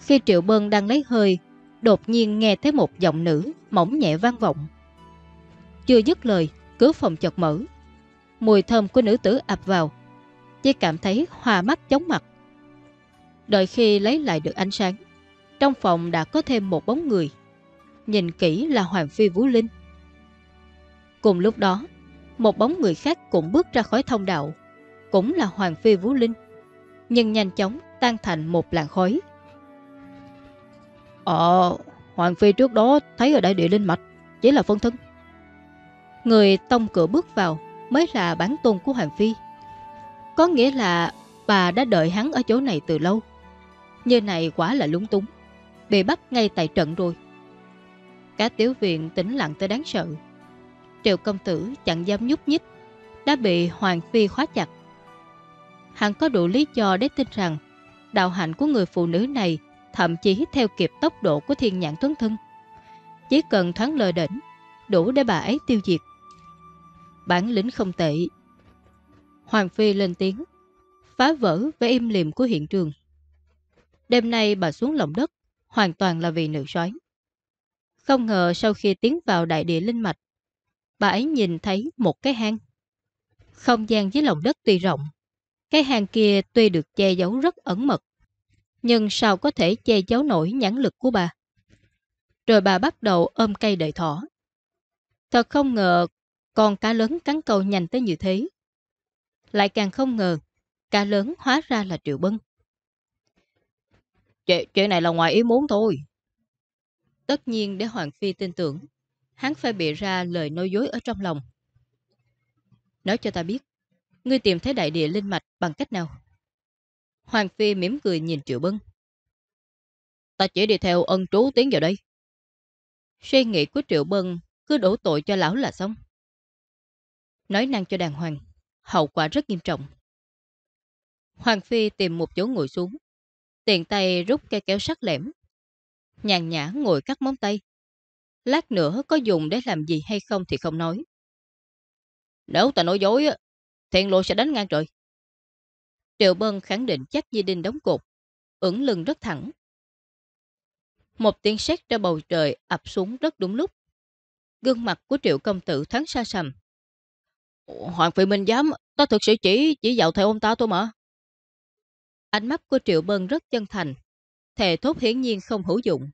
Khi Triệu Bân đang lấy hơi, đột nhiên nghe thấy một giọng nữ mỏng nhẹ vang vọng. Chưa dứt lời, cửa phòng chợt mở. Mùi thơm của nữ tử ập vào. Chỉ cảm thấy hòa mắt chóng mặt. Đợi khi lấy lại được ánh sáng, trong phòng đã có thêm một bóng người. Nhìn kỹ là Hoàng Phi Vũ Linh. Cùng lúc đó, Một bóng người khác cũng bước ra khỏi thông đạo, cũng là Hoàng Phi Vũ Linh, nhưng nhanh chóng tan thành một làn khói. Ờ, Hoàng Phi trước đó thấy ở đại địa linh mạch, chỉ là phân thân. Người tông cửa bước vào mới là bán tôn của Hoàng Phi. Có nghĩa là bà đã đợi hắn ở chỗ này từ lâu. Như này quả là lúng túng. Bị bắt ngay tại trận rồi. Cả tiểu viện tĩnh lặng tới đáng sợ. Triệu công tử chẳng dám nhúc nhích. Đã bị Hoàng Phi khóa chặt. Hắn có đủ lý do để tin rằng đạo hạnh của người phụ nữ này thậm chí theo kịp tốc độ của thiên nhãn tuấn thân. Chỉ cần thoáng lờ đỉnh, đủ để bà ấy tiêu diệt. Bản lĩnh không tệ. Hoàng Phi lên tiếng, phá vỡ với im liềm của hiện trường. Đêm nay bà xuống lòng đất, hoàn toàn là vì nữ sói. Không ngờ sau khi tiến vào đại địa linh mạch, bà ấy nhìn thấy một cái hang. Không gian dưới lòng đất tuy rộng, cái hang kia tuy được che giấu rất ẩn mật, nhưng sao có thể che giấu nổi nhãn lực của bà. Rồi bà bắt đầu ôm cây đợi thỏ. Thật không ngờ con cá lớn cắn câu nhanh tới như thế. Lại càng không ngờ, cá lớn hóa ra là Triệu Bân. Chuyện, chuyện này là ngoài ý muốn thôi. Tất nhiên để Hoàng Phi tin tưởng, hắn phải bịa ra lời nói dối ở trong lòng. Nói cho ta biết, ngươi tìm thấy đại địa linh mạch bằng cách nào? Hoàng Phi mỉm cười nhìn Triệu Bân. Ta chỉ đi theo ân trú tiến vào đây. Suy nghĩ của Triệu Bân cứ đổ tội cho lão là xong. Nói năng cho đàng hoàng, hậu quả rất nghiêm trọng. Hoàng Phi tìm một chỗ ngồi xuống, tiền tay rút cây kéo sắt lẻm. Nhàn nhã ngồi cắt móng tay. Lát nữa có dùng để làm gì hay không thì không nói. Nếu ta nói dối, thiện lộ sẽ đánh ngang trời. Triệu Bân khẳng định chắc Di Đinh đóng cột, ưỡn lưng rất thẳng. Một tiếng sét ra bầu trời ập xuống rất đúng lúc. Gương mặt của Triệu Công Tử thoáng xa sầm. Hoàng Phi Minh dám, ta thực sự chỉ chỉ dạo theo ông ta thôi mà. Ánh mắt của Triệu Bân rất chân thành. Thề thốt hiển nhiên không hữu dụng.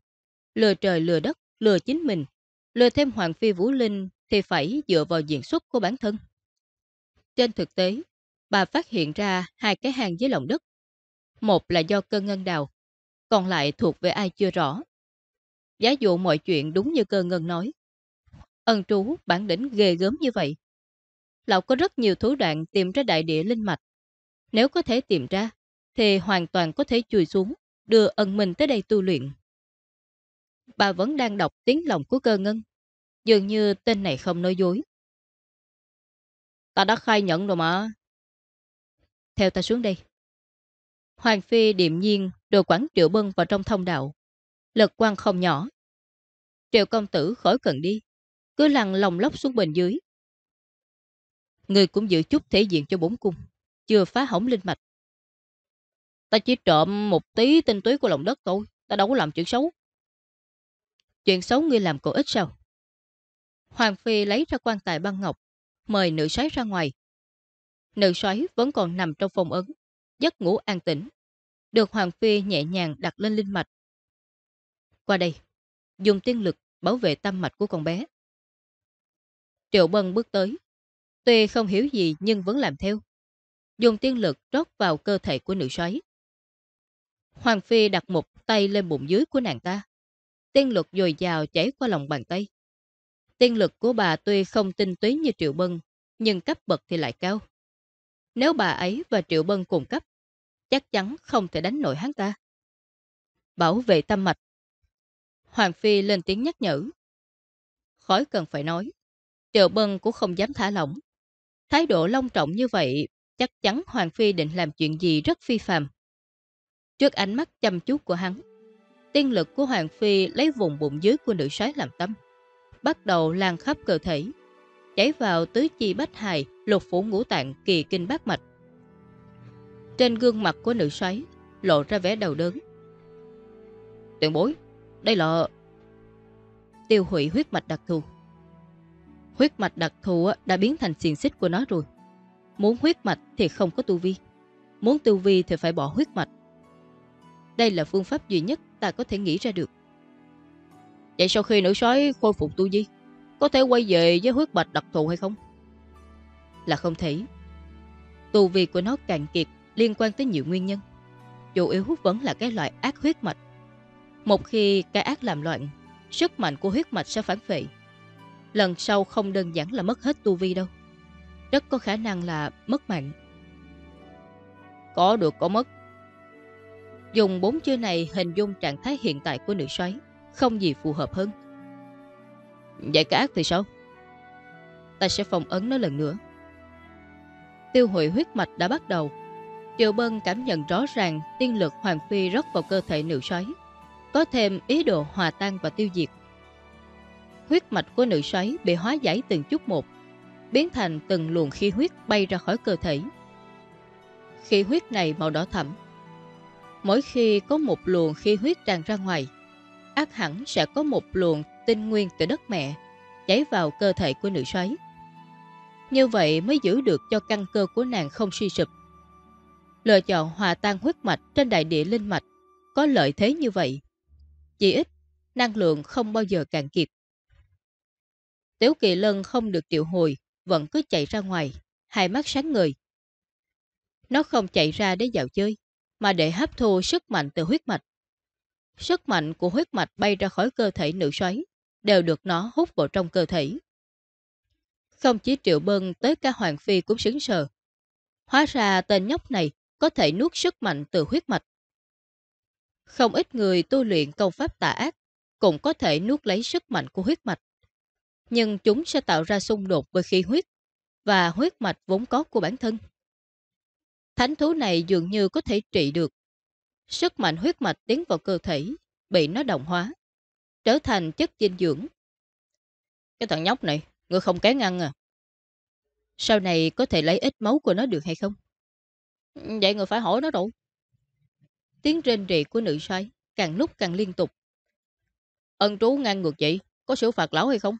Lừa trời lừa đất, lừa chính mình. Lừa thêm Hoàng Phi Vũ Linh thì phải dựa vào diện xuất của bản thân. Trên thực tế, bà phát hiện ra hai cái hang dưới lòng đất. Một là do cơ ngân đào, còn lại thuộc về ai chưa rõ. Giá dụ mọi chuyện đúng như cơ ngân nói. Ân trú bản đỉnh ghê gớm như vậy. Lão có rất nhiều thủ đoạn tìm ra đại địa linh mạch. Nếu có thể tìm ra, thì hoàn toàn có thể chui xuống, đưa ân mình tới đây tu luyện. Bà vẫn đang đọc tiếng lòng của cơ ngân. Dường như tên này không nói dối. Ta đã khai nhận rồi mà. Theo ta xuống đây. Hoàng Phi điềm nhiên đồ quản Triệu Bân vào trong thông đạo. Lực quan không nhỏ. Triệu công tử khỏi cần đi. Cứ lằn lòng lóc xuống bên dưới. Người cũng giữ chút thể diện cho bốn cung. Chưa phá hỏng linh mạch. Ta chỉ trộm một tí tinh túy của lòng đất thôi. Ta đâu có làm chuyện xấu. Chuyện xấu ngươi làm cổ ít sao? Hoàng Phi lấy ra quan tài băng ngọc, mời nữ xoáy ra ngoài. Nữ xoáy vẫn còn nằm trong phòng ấn, giấc ngủ an tĩnh. Được Hoàng Phi nhẹ nhàng đặt lên linh mạch. Qua đây, dùng tiên lực bảo vệ tâm mạch của con bé. Triệu Bân bước tới. Tuy không hiểu gì nhưng vẫn làm theo. Dùng tiên lực rót vào cơ thể của nữ xoáy. Hoàng Phi đặt một tay lên bụng dưới của nàng ta. Tiên lực dồi dào chảy qua lòng bàn tay. Tiên lực của bà tuy không tinh túy như Triệu Bân, nhưng cấp bậc thì lại cao. Nếu bà ấy và Triệu Bân cùng cấp, chắc chắn không thể đánh nổi hắn ta. Bảo vệ tâm mạch. Hoàng Phi lên tiếng nhắc nhở. Khỏi cần phải nói, Triệu Bân cũng không dám thả lỏng. Thái độ long trọng như vậy, chắc chắn Hoàng Phi định làm chuyện gì rất phi phàm. Trước ánh mắt chăm chút của hắn, tiên lực của Hoàng Phi lấy vùng bụng dưới của nữ sói làm tâm, bắt đầu lan khắp cơ thể, chảy vào tứ chi bách hài, lục phủ ngũ tạng kỳ kinh bát mạch. Trên gương mặt của nữ sói lộ ra vẻ đầu đớn. Tuyển bối, đây là... Tiêu hủy huyết mạch đặc thù. Huyết mạch đặc thù đã biến thành xiềng xích của nó rồi. Muốn huyết mạch thì không có tu vi. Muốn tu vi thì phải bỏ huyết mạch. Đây là phương pháp duy nhất ta có thể nghĩ ra được. Vậy sau khi nữ sói khôi phục tu vi, có thể quay về với huyết mạch đặc thù hay không? là không thể. Tu vi của nó càng kiệt liên quan tới nhiều nguyên nhân. Chủ yếu vẫn là cái loại ác huyết mạch. Một khi cái ác làm loạn, sức mạnh của huyết mạch sẽ phản vệ. Lần sau không đơn giản là mất hết tu vi đâu. Rất có khả năng là mất mạng. Có được có mất. Dùng bốn chữ này hình dung trạng thái hiện tại của nữ xoáy không gì phù hợp hơn. Vậy cái ác thì sao? Ta sẽ phòng ấn nó lần nữa. Tiêu hủy huyết mạch đã bắt đầu. Triệu Bân cảm nhận rõ ràng tiên lực Hoàng Phi rót vào cơ thể nữ xoáy có thêm ý đồ hòa tan và tiêu diệt. Huyết mạch của nữ xoáy bị hóa giải từng chút một, biến thành từng luồng khí huyết bay ra khỏi cơ thể. Khí huyết này màu đỏ thẫm. Mỗi khi có một luồng khí huyết tràn ra ngoài, ác hẳn sẽ có một luồng tinh nguyên từ đất mẹ chảy vào cơ thể của nữ xoáy Như vậy mới giữ được cho căn cơ của nàng không suy sụp. Lựa chọn hòa tan huyết mạch trên đại địa linh mạch có lợi thế như vậy. Chỉ ít, năng lượng không bao giờ cạn kiệt. Tiếu kỳ lân không được triệu hồi, vẫn cứ chạy ra ngoài, hai mắt sáng người. Nó không chạy ra để dạo chơi, mà để hấp thu sức mạnh từ huyết mạch. Sức mạnh của huyết mạch bay ra khỏi cơ thể nữ xoáy, đều được nó hút vào trong cơ thể. Không chỉ triệu bân tới cả Hoàng Phi cũng sững sờ. Hóa ra tên nhóc này có thể nuốt sức mạnh từ huyết mạch. Không ít người tu luyện công pháp tà ác cũng có thể nuốt lấy sức mạnh của huyết mạch. Nhưng chúng sẽ tạo ra xung đột với khí huyết và huyết mạch vốn có của bản thân. Thánh thú này dường như có thể trị được. Sức mạnh huyết mạch tiến vào cơ thể, bị nó đồng hóa, trở thành chất dinh dưỡng. Cái thằng nhóc này, ngươi không kén ăn à? Sau này có thể lấy ít máu của nó được hay không? Vậy người phải hỏi nó rồi. Tiếng rên rỉ của nữ soái càng lúc càng liên tục. Ân trú ngang ngược vậy, có xử phạt lão hay không?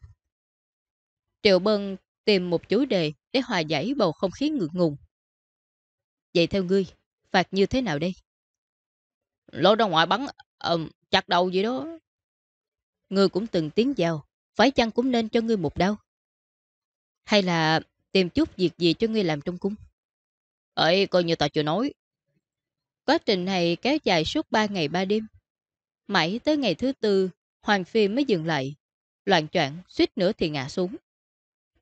Triệu Bân tìm một chủ đề để hòa giải bầu không khí ngược ngùng. Vậy theo ngươi, phạt như thế nào đây? Lôi ra ngoài bắn, um, chặt đầu gì đó. Ngươi cũng từng tiếng vào, phải chăng cũng nên cho ngươi một đau? Hay là tìm chút việc gì cho ngươi làm trong cung? Ơi, coi như ta chưa nói. Quá trình này kéo dài suốt 3 ngày 3 đêm. Mãi tới ngày thứ tư, Hoàng Phi mới dừng lại. Loạn choạng suýt nữa thì ngã xuống.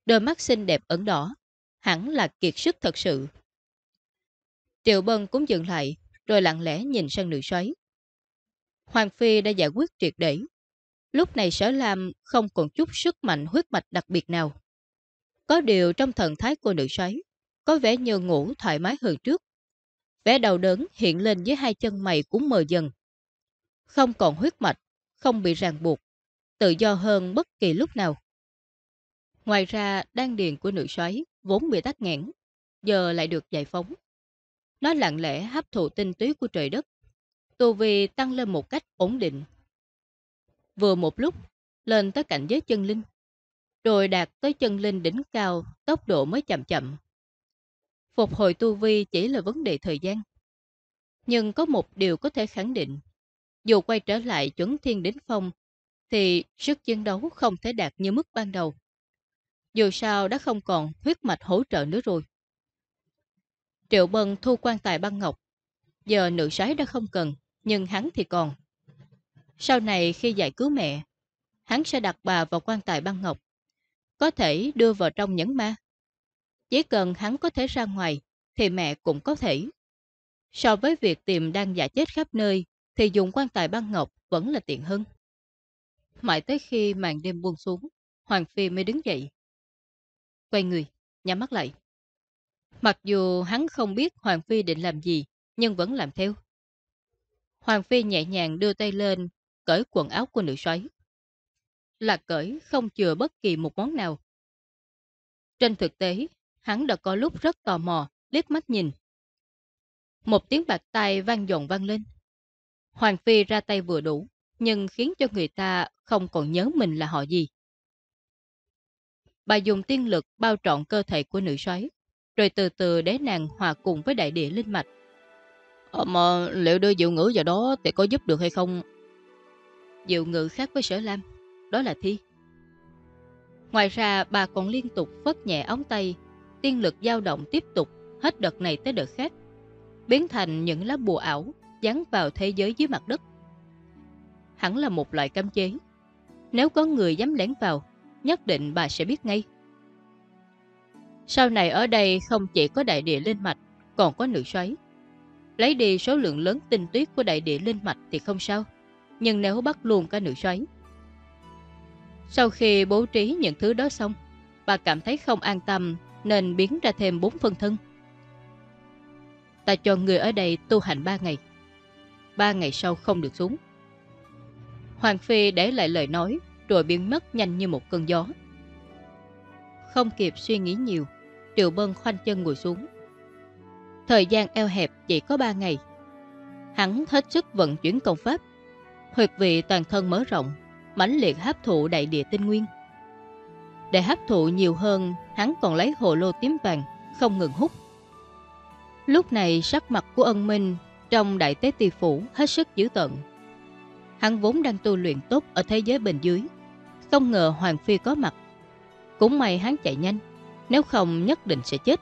Đôi mắt xinh đẹp ẩn đỏ, hẳn là kiệt sức thật sự. Triệu Bân cũng dừng lại, rồi lặng lẽ nhìn sang nữ xoáy. Hoàng Phi đã giải quyết triệt để. Lúc này sở Lam không còn chút sức mạnh huyết mạch đặc biệt nào. Có điều trong thần thái của nữ xoáy, có vẻ như ngủ thoải mái hơn trước. Vẻ đau đớn hiện lên dưới hai chân mày cũng mờ dần. Không còn huyết mạch, không bị ràng buộc, tự do hơn bất kỳ lúc nào. Ngoài ra, đan điền của nữ xoáy vốn bị tắt nghẽn, giờ lại được giải phóng. Nó lặng lẽ hấp thụ tinh túy của trời đất, tu vi tăng lên một cách ổn định. Vừa một lúc, lên tới cảnh giới chân linh, rồi đạt tới chân linh đỉnh cao, tốc độ mới chậm chậm. Phục hồi tu vi chỉ là vấn đề thời gian. Nhưng có một điều có thể khẳng định. Dù quay trở lại chuẩn thiên đỉnh phong, thì sức chiến đấu không thể đạt như mức ban đầu. Dù sao đã không còn huyết mạch hỗ trợ nữa rồi. Triệu Bân thu quan tài băng ngọc. Giờ nữ sái đã không cần, nhưng hắn thì còn. Sau này khi giải cứu mẹ, hắn sẽ đặt bà vào quan tài băng ngọc. Có thể đưa vào trong nhẫn ma. Chỉ cần hắn có thể ra ngoài, thì mẹ cũng có thể. So với việc tìm đang giả chết khắp nơi, thì dùng quan tài băng ngọc vẫn là tiện hơn. Mãi tới khi màn đêm buông xuống, Hoàng Phi mới đứng dậy. Quay người, nhắm mắt lại. Mặc dù hắn không biết Hoàng Phi định làm gì, nhưng vẫn làm theo. Hoàng Phi nhẹ nhàng đưa tay lên, cởi quần áo của nữ xoáy. Là cởi không chừa bất kỳ một món nào. Trên thực tế, hắn đã có lúc rất tò mò, liếc mắt nhìn. Một tiếng bạc tay vang dọn vang lên. Hoàng Phi ra tay vừa đủ, nhưng khiến cho người ta không còn nhớ mình là họ gì. Bà dùng tiên lực bao trọn cơ thể của nữ xoáy, rồi từ từ để nàng hòa cùng với đại địa linh mạch. Ờ, mà liệu đưa diệu ngữ vào đó thì có giúp được hay không? Diệu ngữ khác với sở lam, đó là thi. Ngoài ra bà còn liên tục phất nhẹ ống tay tiên lực dao động tiếp tục hết đợt này tới đợt khác, biến thành những lá bùa ảo dán vào thế giới dưới mặt đất. Hẳn là một loại cấm chế. Nếu có người dám lén vào, nhất định bà sẽ biết ngay. Sau này ở đây không chỉ có đại địa linh mạch, còn có nữ xoáy. Lấy đi số lượng lớn tinh tuyết của đại địa linh mạch thì không sao, nhưng nếu bắt luôn cả nữ xoáy. Sau khi bố trí những thứ đó xong, bà cảm thấy không an tâm nên biến ra thêm bốn phân thân. Ta cho người ở đây tu hành ba ngày. Ba ngày sau không được xuống. Hoàng Phi để lại lời nói rồi biến mất nhanh như một cơn gió. Không kịp suy nghĩ nhiều, Triệu Bân khoanh chân ngồi xuống. Thời gian eo hẹp chỉ có ba ngày. Hắn hết sức vận chuyển công pháp. Huyệt vị toàn thân mở rộng, mãnh liệt hấp thụ đại địa tinh nguyên. Để hấp thụ nhiều hơn, hắn còn lấy hồ lô tím vàng, không ngừng hút. Lúc này sắc mặt của ân minh trong đại tế tỳ phủ hết sức dữ tận. Hắn vốn đang tu luyện tốt ở thế giới bên dưới. Không ngờ Hoàng Phi có mặt. Cũng may hắn chạy nhanh, nếu không nhất định sẽ chết.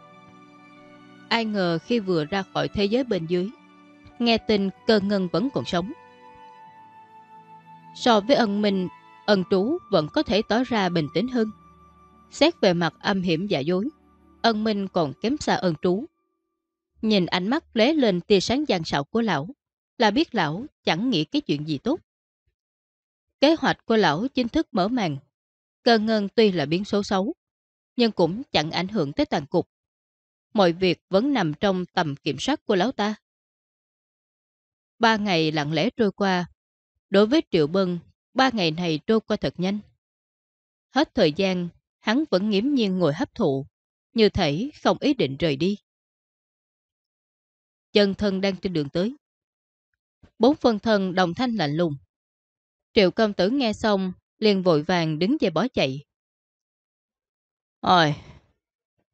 Ai ngờ khi vừa ra khỏi thế giới bên dưới, nghe tin cơ ngân vẫn còn sống. So với ân minh, ân trú vẫn có thể tỏ ra bình tĩnh hơn. Xét về mặt âm hiểm giả dối, ân minh còn kém xa ân trú. Nhìn ánh mắt lế lên tia sáng gian xạo của lão, là biết lão chẳng nghĩ cái chuyện gì tốt. Kế hoạch của lão chính thức mở màn. Cơ ngân tuy là biến số xấu, nhưng cũng chẳng ảnh hưởng tới toàn cục. Mọi việc vẫn nằm trong tầm kiểm soát của lão ta. Ba ngày lặng lẽ trôi qua. Đối với Triệu Bân, ba ngày này trôi qua thật nhanh. Hết thời gian, hắn vẫn nghiễm nhiên ngồi hấp thụ, như thể không ý định rời đi. Chân thân đang trên đường tới. Bốn phân thân đồng thanh lạnh lùng. Triệu công tử nghe xong, liền vội vàng đứng dậy bỏ chạy. Ôi!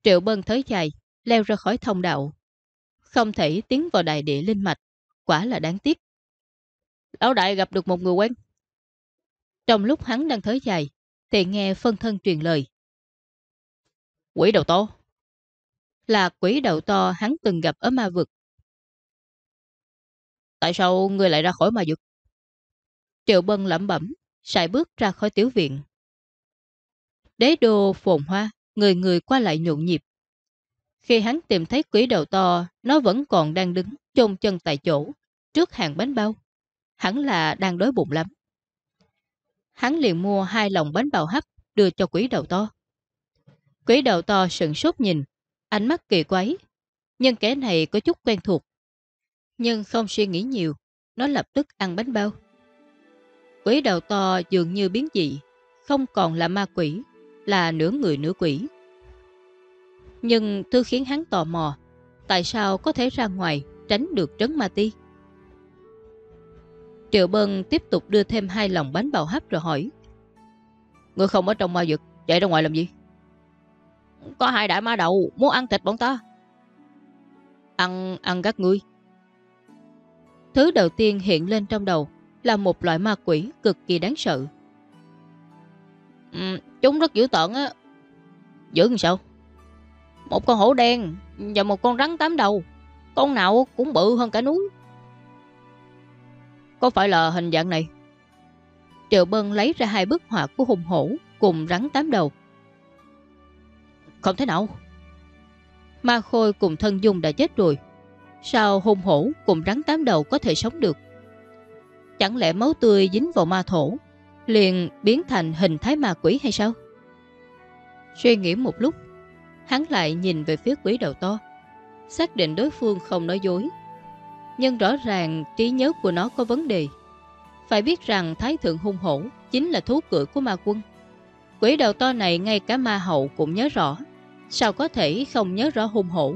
Triệu bân thới dài, leo ra khỏi thông đạo. Không thể tiến vào đại địa linh mạch, quả là đáng tiếc. Lão đại gặp được một người quen. Trong lúc hắn đang thới dài, thì nghe phân thân truyền lời. Quỷ đầu to. Là quỷ đầu to hắn từng gặp ở ma vực. Tại sao người lại ra khỏi ma vực? Triệu Bân lẩm bẩm, sải bước ra khỏi tiểu viện. Đế đô phồn hoa, người người qua lại nhộn nhịp. Khi hắn tìm thấy quỷ đầu to, nó vẫn còn đang đứng chôn chân tại chỗ, trước hàng bánh bao. Hắn là đang đói bụng lắm. Hắn liền mua hai lồng bánh bao hấp đưa cho quỷ đầu to. Quỷ đầu to sừng sốt nhìn, ánh mắt kỳ quái. Nhưng kẻ này có chút quen thuộc. Nhưng không suy nghĩ nhiều, nó lập tức ăn bánh bao. Quỷ đầu to dường như biến dị, không còn là ma quỷ, là nửa người nửa quỷ. Nhưng thứ khiến hắn tò mò, tại sao có thể ra ngoài tránh được trấn ma ti? Triệu Bân tiếp tục đưa thêm hai lòng bánh bào hấp rồi hỏi. Ngươi không ở trong ma vực, chạy ra ngoài làm gì? Có hai đại ma đầu, muốn ăn thịt bọn ta. Ăn, ăn các ngươi. Thứ đầu tiên hiện lên trong đầu là một loại ma quỷ cực kỳ đáng sợ. Ừ, chúng rất dữ tợn á. Dữ làm sao? Một con hổ đen và một con rắn tám đầu. Con nào cũng bự hơn cả núi. Có phải là hình dạng này? Triệu Bân lấy ra hai bức họa của hùng hổ cùng rắn tám đầu. Không thể nào. Ma Khôi cùng thân dung đã chết rồi. Sao hùng hổ cùng rắn tám đầu có thể sống được? Chẳng lẽ máu tươi dính vào ma thổ liền biến thành hình thái ma quỷ hay sao? Suy nghĩ một lúc, hắn lại nhìn về phía quỷ đầu to, xác định đối phương không nói dối. Nhưng rõ ràng trí nhớ của nó có vấn đề. Phải biết rằng Thái Thượng hung hổ chính là thú cưỡi của ma quân. Quỷ đầu to này ngay cả ma hậu cũng nhớ rõ. Sao có thể không nhớ rõ hung hổ?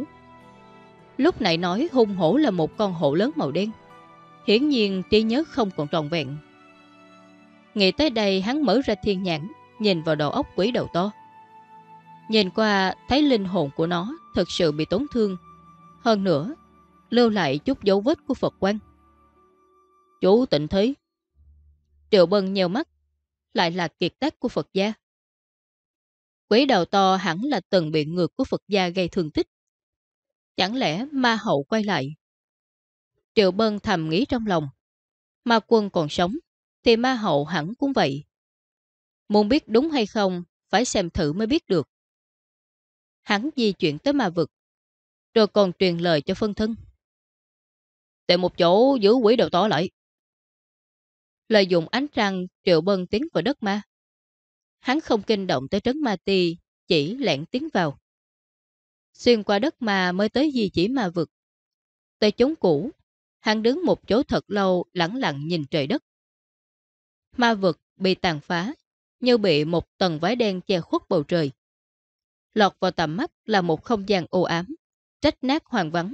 Lúc nãy nói hung hổ là một con hổ lớn màu đen. Hiển nhiên trí nhớ không còn tròn vẹn. Nghĩ tới đây hắn mở ra thiên nhãn, nhìn vào đầu óc quỷ đầu to. Nhìn qua thấy linh hồn của nó thực sự bị tổn thương. Hơn nữa, lưu lại chút dấu vết của Phật quan. Chú tịnh thấy Triệu Bân nhiều mắt, lại là kiệt tác của Phật gia. Quỷ đầu to hẳn là từng bị ngược của Phật gia gây thương tích. Chẳng lẽ ma hậu quay lại? Triệu Bân thầm nghĩ trong lòng. Ma quân còn sống, thì ma hậu hẳn cũng vậy. Muốn biết đúng hay không, phải xem thử mới biết được. Hắn di chuyển tới ma vực, rồi còn truyền lời cho phân thân. tại một chỗ giữ quỷ đầu to lại. Lợi dụng ánh trăng, Triệu Bân tiến vào đất ma. Hắn không kinh động tới trấn ma ti, chỉ lẹn tiến vào. Xuyên qua đất ma mới tới di chỉ ma vực. Tới chốn cũ, hắn đứng một chỗ thật lâu lặng lặng nhìn trời đất. Ma vực bị tàn phá, như bị một tầng vải đen che khuất bầu trời. Lọt vào tầm mắt là một không gian ô ám, trách nát hoàng vắng.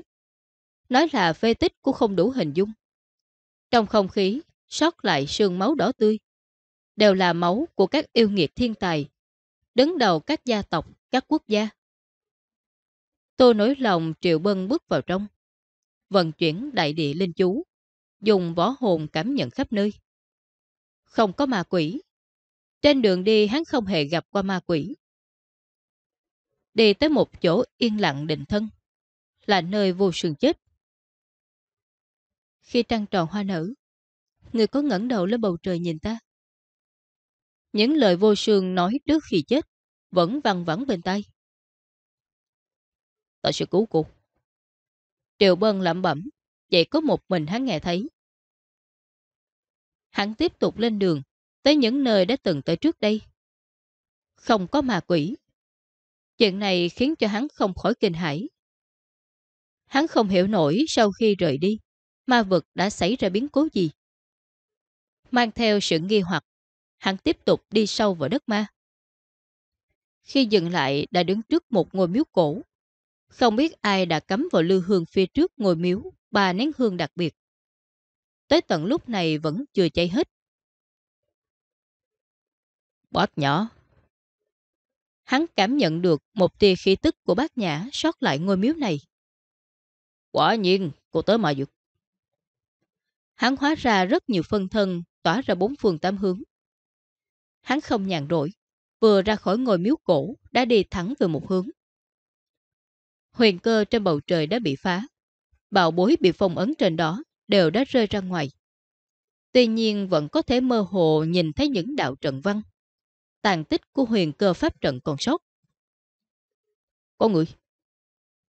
Nói là phê tích cũng không đủ hình dung. Trong không khí, sót lại sương máu đỏ tươi. Đều là máu của các yêu nghiệt thiên tài, đứng đầu các gia tộc, các quốc gia. Tô nối lòng Triệu Bân bước vào trong, vận chuyển đại địa linh chú, dùng võ hồn cảm nhận khắp nơi. Không có ma quỷ. Trên đường đi hắn không hề gặp qua ma quỷ. Đi tới một chỗ yên lặng định thân, là nơi vô sương chết. Khi trăng tròn hoa nở, người có ngẩng đầu lên bầu trời nhìn ta. Những lời vô sương nói trước khi chết vẫn văng vẳng bên tay. Ta sẽ cứu cô. Triệu Bân lẩm bẩm, vậy có một mình hắn nghe thấy. Hắn tiếp tục lên đường, tới những nơi đã từng tới trước đây. Không có ma quỷ. Chuyện này khiến cho hắn không khỏi kinh hãi. Hắn không hiểu nổi sau khi rời đi, ma vực đã xảy ra biến cố gì. Mang theo sự nghi hoặc, hắn tiếp tục đi sâu vào đất ma. Khi dừng lại đã đứng trước một ngôi miếu cổ. Không biết ai đã cắm vào lưu hương phía trước ngôi miếu ba nén hương đặc biệt. Tới tận lúc này vẫn chưa cháy hết. Bác nhỏ. Hắn cảm nhận được một tia khí tức của bác nhã sót lại ngôi miếu này. Quả nhiên, cô tới mà dược. Hắn hóa ra rất nhiều phân thân tỏa ra bốn phương tám hướng. Hắn không nhàn rỗi, vừa ra khỏi ngôi miếu cổ đã đi thẳng về một hướng. Huyền cơ trên bầu trời đã bị phá. Bạo bối bị phong ấn trên đó đều đã rơi ra ngoài. Tuy nhiên vẫn có thể mơ hồ nhìn thấy những đạo trận văn. Tàn tích của huyền cơ pháp trận còn sót. Có người.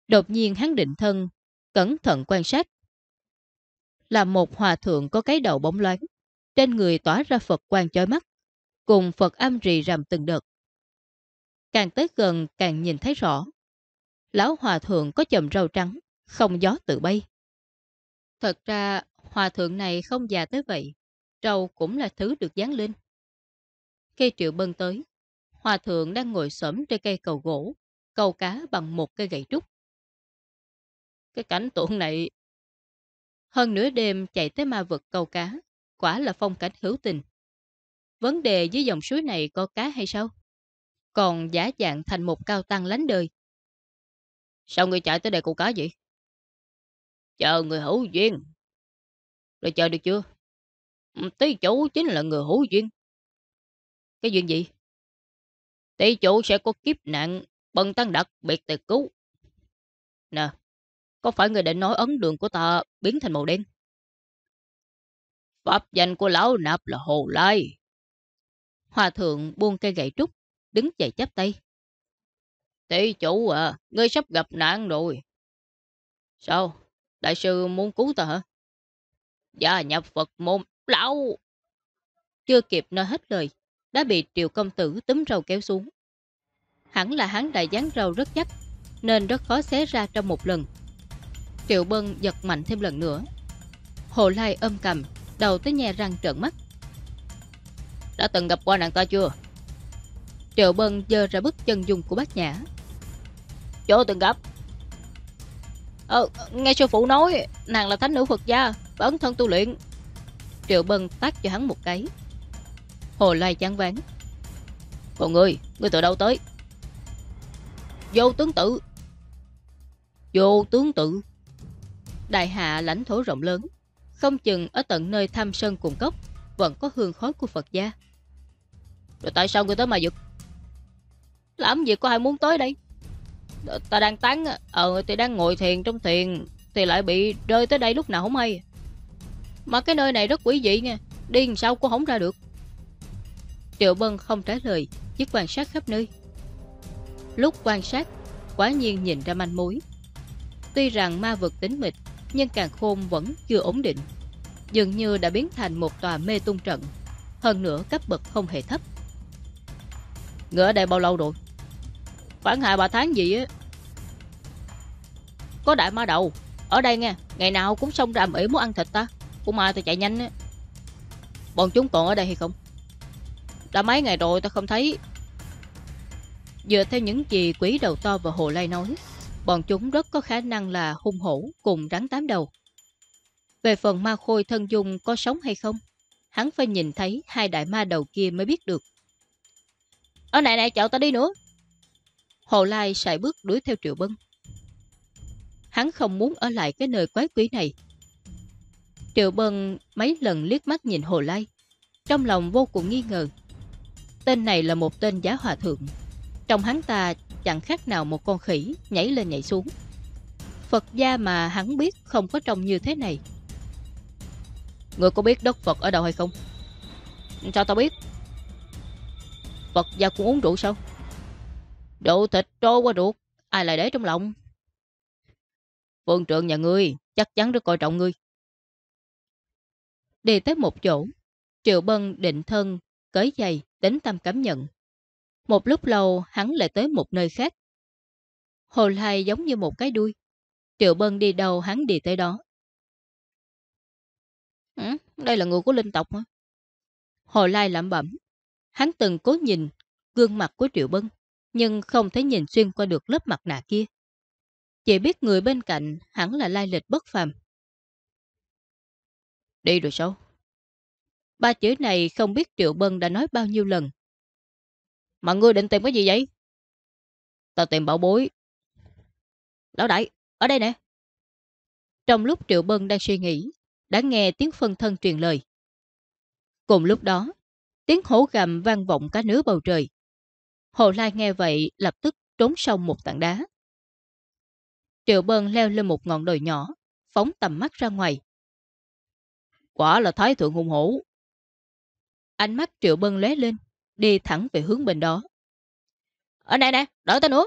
Đột nhiên hắn định thân, cẩn thận quan sát. Là một hòa thượng có cái đầu bóng loáng, trên người tỏa ra Phật quang chói mắt, cùng Phật âm rì rầm từng đợt. Càng tới gần càng nhìn thấy rõ. Lão hòa thượng có chầm râu trắng, không gió tự bay. Thật ra, hòa thượng này không già tới vậy. Trâu cũng là thứ được dán lên. Khi Triệu Bân tới, hòa thượng đang ngồi sớm trên cây cầu gỗ, câu cá bằng một cây gậy trúc. Cái cảnh tượng này... Hơn nửa đêm chạy tới ma vực câu cá, quả là phong cảnh hữu tình. Vấn đề dưới dòng suối này có cá hay sao? Còn giả dạng thành một cao tăng lánh đời. Sao người chạy tới đây câu cá vậy? Chờ người hữu duyên. Rồi chờ được chưa? Ừ, Tí chủ chính là người hữu duyên. Cái duyên gì? Tí chủ sẽ có kiếp nạn bần tăng đặc biệt để cứu. Nè, có phải người định nói ấn đường của ta biến thành màu đen? Pháp danh của lão nạp là Hồ Lai. Hòa thượng buông cây gậy trúc, đứng dậy chắp tay. Tỷ chủ à, ngươi sắp gặp nạn rồi. Sao? Đại sư muốn cứu ta hả? dạ nhập Phật môn, lão! Chưa kịp nói hết lời, đã bị triều công tử túm râu kéo xuống. Hẳn là hắn đã dán râu rất chắc, nên rất khó xé ra trong một lần. Triệu Bân giật mạnh thêm lần nữa. Hồ Lai âm cầm, đầu tới nhe răng trợn mắt. Đã từng gặp qua nàng ta chưa? Triệu Bân dơ ra bức chân dung của bác nhã. chỗ từng gặp. Ờ, nghe sư phụ nói, nàng là thánh nữ Phật gia, và ấn thân tu luyện. Triệu Bân tát cho hắn một cái. Hồ Lai chán ván. Còn ngươi, ngươi từ đâu tới? Vô tướng tự. Vô tướng tự. Đại hạ lãnh thổ rộng lớn, không chừng ở tận nơi thăm sơn cùng cốc vẫn có hương khói của Phật gia. Rồi tại sao người tới mà giật? Làm gì có ai muốn tới đây? Ta đang tán, ờ thì đang ngồi thiền trong thiền, thì lại bị rơi tới đây lúc nào không hay. Mà cái nơi này rất quỷ dị nha, đi sao cũng không ra được. Triệu Bân không trả lời, chỉ quan sát khắp nơi. Lúc quan sát, quả nhiên nhìn ra manh mối. Tuy rằng ma vực tính mịch, nhưng càng khôn vẫn chưa ổn định. Dường như đã biến thành một tòa mê tung trận. Hơn nữa cấp bậc không hề thấp. Ngỡ ở đây bao lâu rồi? Khoảng hai ba tháng gì á. Có đại ma đầu. Ở đây nghe, ngày nào cũng xông ra ỉ muốn ăn thịt ta. Cũng mà tôi chạy nhanh á. Bọn chúng còn ở đây hay không? Đã mấy ngày rồi ta không thấy Dựa theo những gì quỷ đầu to và hồ lai nói Bọn chúng rất có khả năng là hung hổ cùng rắn tám đầu Về phần ma khôi thân dung có sống hay không Hắn phải nhìn thấy hai đại ma đầu kia mới biết được Ở này này chậu ta đi nữa Hồ Lai sải bước đuổi theo Triệu Bân Hắn không muốn ở lại cái nơi quái quỷ này Triệu Bân mấy lần liếc mắt nhìn Hồ Lai, Trong lòng vô cùng nghi ngờ Tên này là một tên giá hòa thượng Trong hắn ta chẳng khác nào một con khỉ Nhảy lên nhảy xuống Phật gia mà hắn biết không có trông như thế này Người có biết đất Phật ở đâu hay không? Sao tao biết? Phật gia cũng uống rượu sao? Đồ thịt trôi qua ruột Ai lại để trong lòng Phương trượng nhà ngươi Chắc chắn rất coi trọng ngươi Đi tới một chỗ Triệu Bân định thân cởi giày đến tâm cảm nhận. Một lúc lâu hắn lại tới một nơi khác. Hồ Lai giống như một cái đuôi. Triệu Bân đi đâu hắn đi tới đó. Ừ, đây là người của linh tộc hả? Hồ Lai lẩm bẩm. Hắn từng cố nhìn gương mặt của Triệu Bân, nhưng không thấy nhìn xuyên qua được lớp mặt nạ kia. Chỉ biết người bên cạnh hẳn là lai lịch bất phàm. Đi rồi sao? Ba chữ này không biết Triệu Bân đã nói bao nhiêu lần. Mà ngươi định tìm cái gì vậy? Tao tìm bảo bối. Lão đại, ở đây nè. Trong lúc Triệu Bân đang suy nghĩ, đã nghe tiếng phân thân truyền lời. Cùng lúc đó, tiếng hổ gầm vang vọng cả nửa bầu trời. Hồ Lai nghe vậy lập tức trốn sau một tảng đá. Triệu Bân leo lên một ngọn đồi nhỏ, phóng tầm mắt ra ngoài. Quả là thái thượng hung hổ. Ánh mắt Triệu Bân lóe lên, đi thẳng về hướng bên đó. Ở đây nè, đợi ta nữa.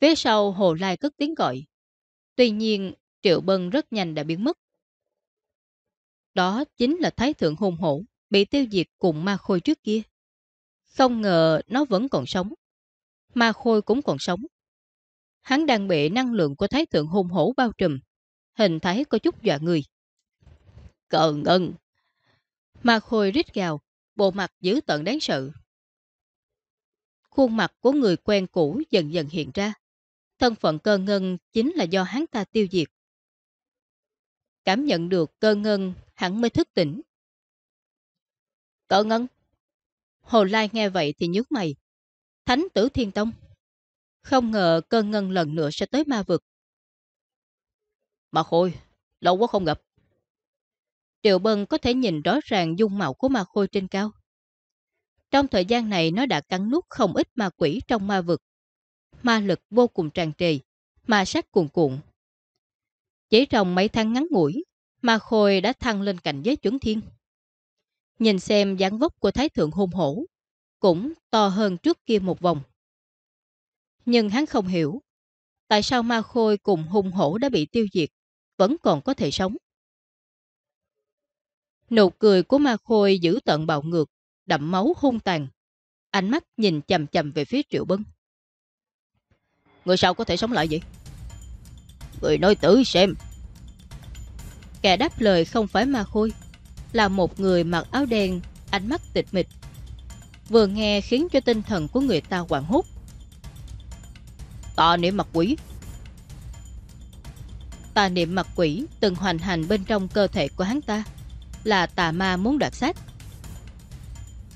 Phía sau Hồ Lai cất tiếng gọi. Tuy nhiên, Triệu Bân rất nhanh đã biến mất. Đó chính là Thái Thượng hung hổ, bị tiêu diệt cùng ma khôi trước kia. Không ngờ nó vẫn còn sống. Ma khôi cũng còn sống. Hắn đang bị năng lượng của Thái Thượng hùng hổ bao trùm. Hình thái có chút dọa người. Cờ ngân, Ma Khôi rít gào, bộ mặt dữ tận đáng sợ. Khuôn mặt của người quen cũ dần dần hiện ra. Thân phận cơ ngân chính là do hắn ta tiêu diệt. Cảm nhận được cơ ngân, hắn mới thức tỉnh. Cơ ngân? Hồ Lai nghe vậy thì nhớ mày. Thánh tử Thiên Tông. Không ngờ cơn ngân lần nữa sẽ tới ma vực. Mà Khôi, lâu quá không gặp. Triệu Bân có thể nhìn rõ ràng dung mạo của ma khôi trên cao. Trong thời gian này nó đã cắn nuốt không ít ma quỷ trong ma vực. Ma lực vô cùng tràn trề, ma sát cuồn cuộn. Chỉ trong mấy tháng ngắn ngủi, ma khôi đã thăng lên cảnh giới chuẩn thiên. Nhìn xem dáng vóc của Thái Thượng hung hổ, cũng to hơn trước kia một vòng. Nhưng hắn không hiểu, tại sao ma khôi cùng hung hổ đã bị tiêu diệt, vẫn còn có thể sống. Nụ cười của ma khôi giữ tận bạo ngược, đậm máu hung tàn. Ánh mắt nhìn chầm chầm về phía Triệu Bân. Người sao có thể sống lại vậy? Người nói tử xem. Kẻ đáp lời không phải ma khôi, là một người mặc áo đen, ánh mắt tịch mịch. Vừa nghe khiến cho tinh thần của người ta hoảng hốt. Tà niệm mặt quỷ. Tà niệm mặt quỷ từng hoành hành bên trong cơ thể của hắn ta là tà ma muốn đoạt xác.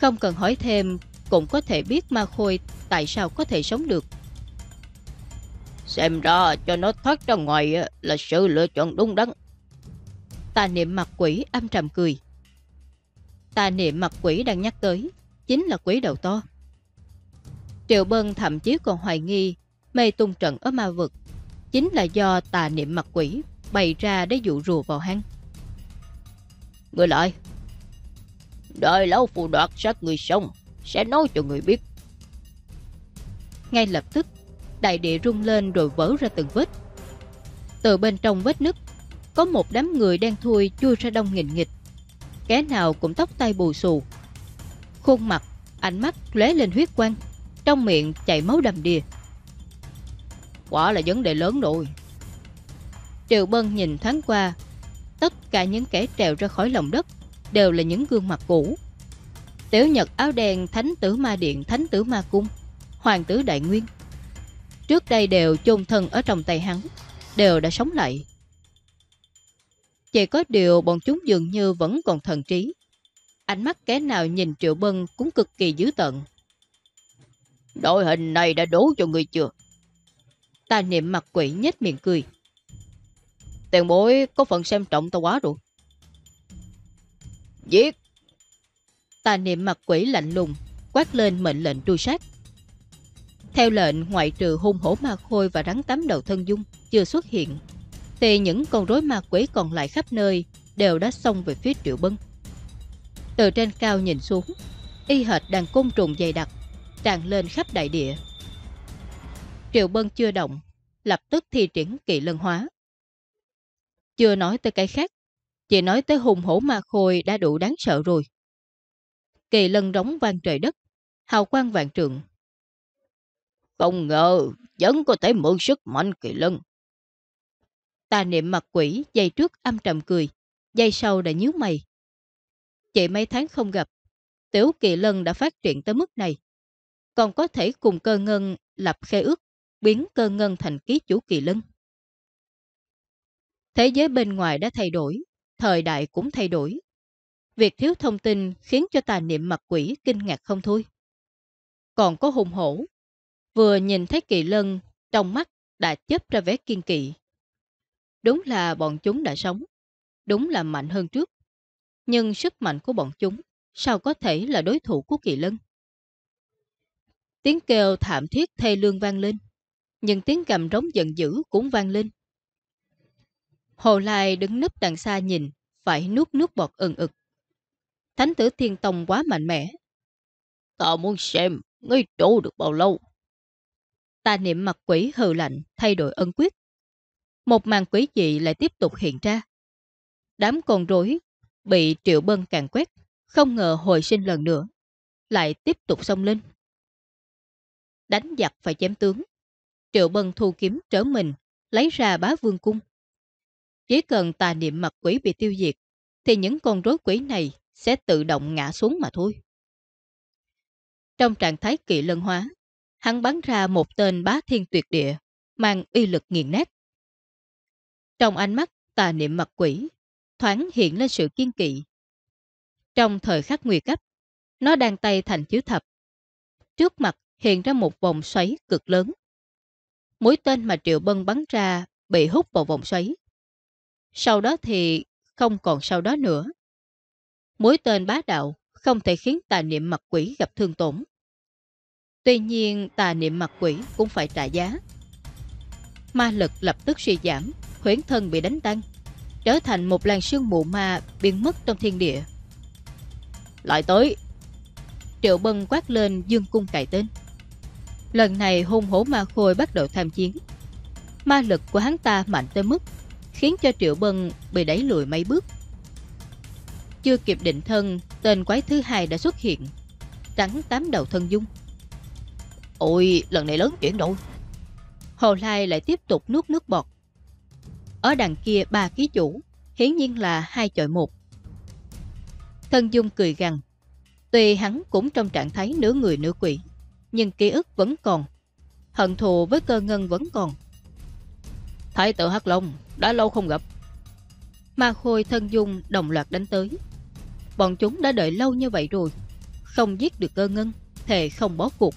Không cần hỏi thêm, cũng có thể biết ma khôi tại sao có thể sống được. Xem ra cho nó thoát ra ngoài là sự lựa chọn đúng đắn. Tà niệm mặt quỷ âm trầm cười. Tà niệm mặt quỷ đang nhắc tới chính là quỷ đầu to. Triệu Bân thậm chí còn hoài nghi mê tung trận ở ma vực chính là do tà niệm mặt quỷ bày ra để dụ rùa vào hang. Người lại, đợi lão phù đoạt sát người xong, sẽ nói cho người biết. Ngay lập tức, đại địa rung lên rồi vỡ ra từng vết. Từ bên trong vết nứt, có một đám người đen thui chui ra đông nghìn nghịch. Kẻ nào cũng tóc tay bù xù. Khuôn mặt, ánh mắt lóe lên huyết quang, trong miệng chảy máu đầm đìa. Quả là vấn đề lớn rồi. Triệu Bân nhìn thoáng qua, tất cả những kẻ trèo ra khỏi lòng đất đều là những gương mặt cũ. Tiểu Nhật áo đen Thánh tử Ma Điện Thánh tử Ma Cung, Hoàng tử Đại Nguyên. Trước đây đều chôn thân ở trong tay hắn, đều đã sống lại. Chỉ có điều bọn chúng dường như vẫn còn thần trí. Ánh mắt kẻ nào nhìn Triệu Bân cũng cực kỳ dữ tận. Đội hình này đã đủ cho người chưa? Tà niệm mặt quỷ nhếch miệng cười. Tiền bối có phần xem trọng tao quá rồi. Giết! Tà niệm mặt quỷ lạnh lùng, quát lên mệnh lệnh truy sát. Theo lệnh ngoại trừ hung hổ ma khôi và rắn tắm đầu thân dung chưa xuất hiện, thì những con rối ma quỷ còn lại khắp nơi đều đã xông về phía Triệu Bân. Từ trên cao nhìn xuống, y hệt đàn côn trùng dày đặc, tràn lên khắp đại địa. Triệu Bân chưa động, lập tức thi triển kỳ lân hóa. Chưa nói tới cái khác, chỉ nói tới hùng hổ ma khôi đã đủ đáng sợ rồi. Kỳ lân rống vang trời đất, hào quang vạn trượng. Không ngờ, vẫn có thể mượn sức mạnh kỳ lân. Tà niệm mặt quỷ, dây trước âm trầm cười, dây sau đã nhíu mày. Chỉ mấy tháng không gặp, tiểu kỳ lân đã phát triển tới mức này. Còn có thể cùng cơ ngân lập khe ước, biến cơ ngân thành ký chủ kỳ lân. Thế giới bên ngoài đã thay đổi, thời đại cũng thay đổi. Việc thiếu thông tin khiến cho tà niệm mặt quỷ kinh ngạc không thôi. Còn có hùng hổ, vừa nhìn thấy kỳ lân, trong mắt đã chấp ra vé kiên kỵ. Đúng là bọn chúng đã sống, đúng là mạnh hơn trước. Nhưng sức mạnh của bọn chúng sao có thể là đối thủ của kỳ lân? Tiếng kêu thảm thiết thê lương vang lên, nhưng tiếng gầm rống giận dữ cũng vang lên. Hồ Lai đứng núp đằng xa nhìn, phải nuốt nước bọt ừng ực. Thánh tử thiên tông quá mạnh mẽ. Tao muốn xem, ngươi trụ được bao lâu? Tà niệm mặt quỷ hừ lạnh, thay đổi ân quyết. Một màn quỷ dị lại tiếp tục hiện ra. Đám con rối bị triệu bân càng quét, không ngờ hồi sinh lần nữa. Lại tiếp tục xông lên. Đánh giặc phải chém tướng. Triệu bân thu kiếm trở mình, lấy ra bá vương cung. Chỉ cần tà niệm mặt quỷ bị tiêu diệt, thì những con rối quỷ này sẽ tự động ngã xuống mà thôi. Trong trạng thái kỵ lân hóa, hắn bắn ra một tên bá thiên tuyệt địa, mang uy lực nghiền nát. Trong ánh mắt tà niệm mặt quỷ, thoáng hiện lên sự kiên kỵ. Trong thời khắc nguy cấp, nó đang tay thành chiếu thập. Trước mặt hiện ra một vòng xoáy cực lớn. Mũi tên mà Triệu Bân bắn ra bị hút vào vòng xoáy. Sau đó thì không còn sau đó nữa. mũi tên bá đạo không thể khiến tà niệm mặt quỷ gặp thương tổn. Tuy nhiên tà niệm mặt quỷ cũng phải trả giá. Ma lực lập tức suy giảm, huyến thân bị đánh tăng, trở thành một làn sương mù ma biến mất trong thiên địa. Lại tới! Triệu Bân quát lên dương cung cài tên. Lần này hung hổ ma khôi bắt đầu tham chiến. Ma lực của hắn ta mạnh tới mức khiến cho Triệu Bân bị đẩy lùi mấy bước. Chưa kịp định thân, tên quái thứ hai đã xuất hiện. Trắng tám đầu thân dung. Ôi, lần này lớn chuyện rồi. Hồ Lai lại tiếp tục nuốt nước bọt. Ở đằng kia ba ký chủ, hiển nhiên là hai chọi một. Thân dung cười gằn. Tuy hắn cũng trong trạng thái nửa người nửa quỷ, nhưng ký ức vẫn còn. Hận thù với cơ ngân vẫn còn. Thái tử Hắc Long đã lâu không gặp. Ma Khôi thân dung đồng loạt đánh tới. Bọn chúng đã đợi lâu như vậy rồi. Không giết được cơ ngân, thề không bó cuộc.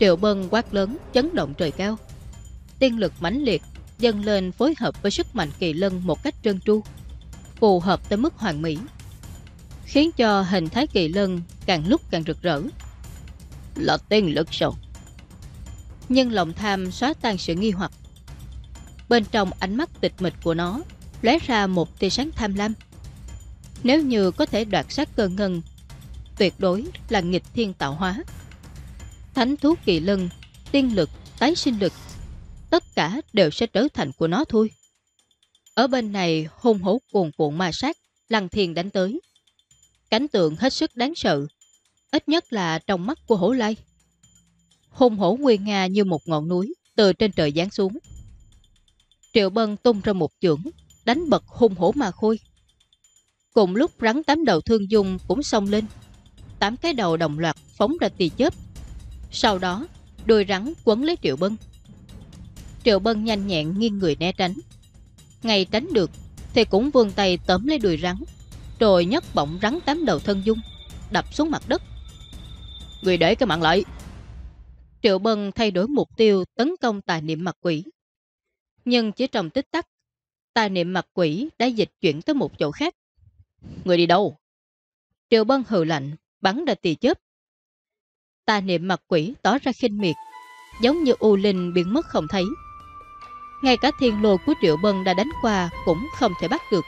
Triệu Bân quát lớn, chấn động trời cao. Tiên lực mãnh liệt, dâng lên phối hợp với sức mạnh kỳ lân một cách trơn tru, phù hợp tới mức hoàn mỹ, khiến cho hình thái kỳ lân càng lúc càng rực rỡ. Là tiên lực sao? Nhưng lòng tham xóa tan sự nghi hoặc. Bên trong ánh mắt tịch mịch của nó lóe ra một tia sáng tham lam. Nếu như có thể đoạt sát cơ ngân, tuyệt đối là nghịch thiên tạo hóa. Thánh thú kỳ lân, tiên lực, tái sinh lực, tất cả đều sẽ trở thành của nó thôi. Ở bên này hung hổ cuồn cuộn ma sát, lăng thiên đánh tới. Cảnh tượng hết sức đáng sợ, ít nhất là trong mắt của hổ lai. Hung hổ nguyên nga như một ngọn núi từ trên trời giáng xuống. Triệu Bân tung ra một chưởng, đánh bật hung hổ mà khôi. Cùng lúc rắn tám đầu thương dung cũng xông lên. Tám cái đầu đồng loạt phóng ra tì chớp. Sau đó, đôi rắn quấn lấy Triệu Bân. Triệu Bân nhanh nhẹn nghiêng người né tránh. Ngày tránh được, thì cũng vươn tay tóm lấy đuôi rắn, rồi nhấc bổng rắn tám đầu thân dung, đập xuống mặt đất. Người để cái mạng lại. Triệu Bân thay đổi mục tiêu tấn công tài niệm mặt quỷ. Nhưng chỉ trong tích tắc, tài niệm mặt quỷ đã dịch chuyển tới một chỗ khác. Người đi đâu? Triệu Bân hừ lạnh, bắn ra tì chớp. Tài niệm mặt quỷ tỏ ra khinh miệt, giống như u linh biến mất không thấy. Ngay cả thiên lô của Triệu Bân đã đánh qua cũng không thể bắt được.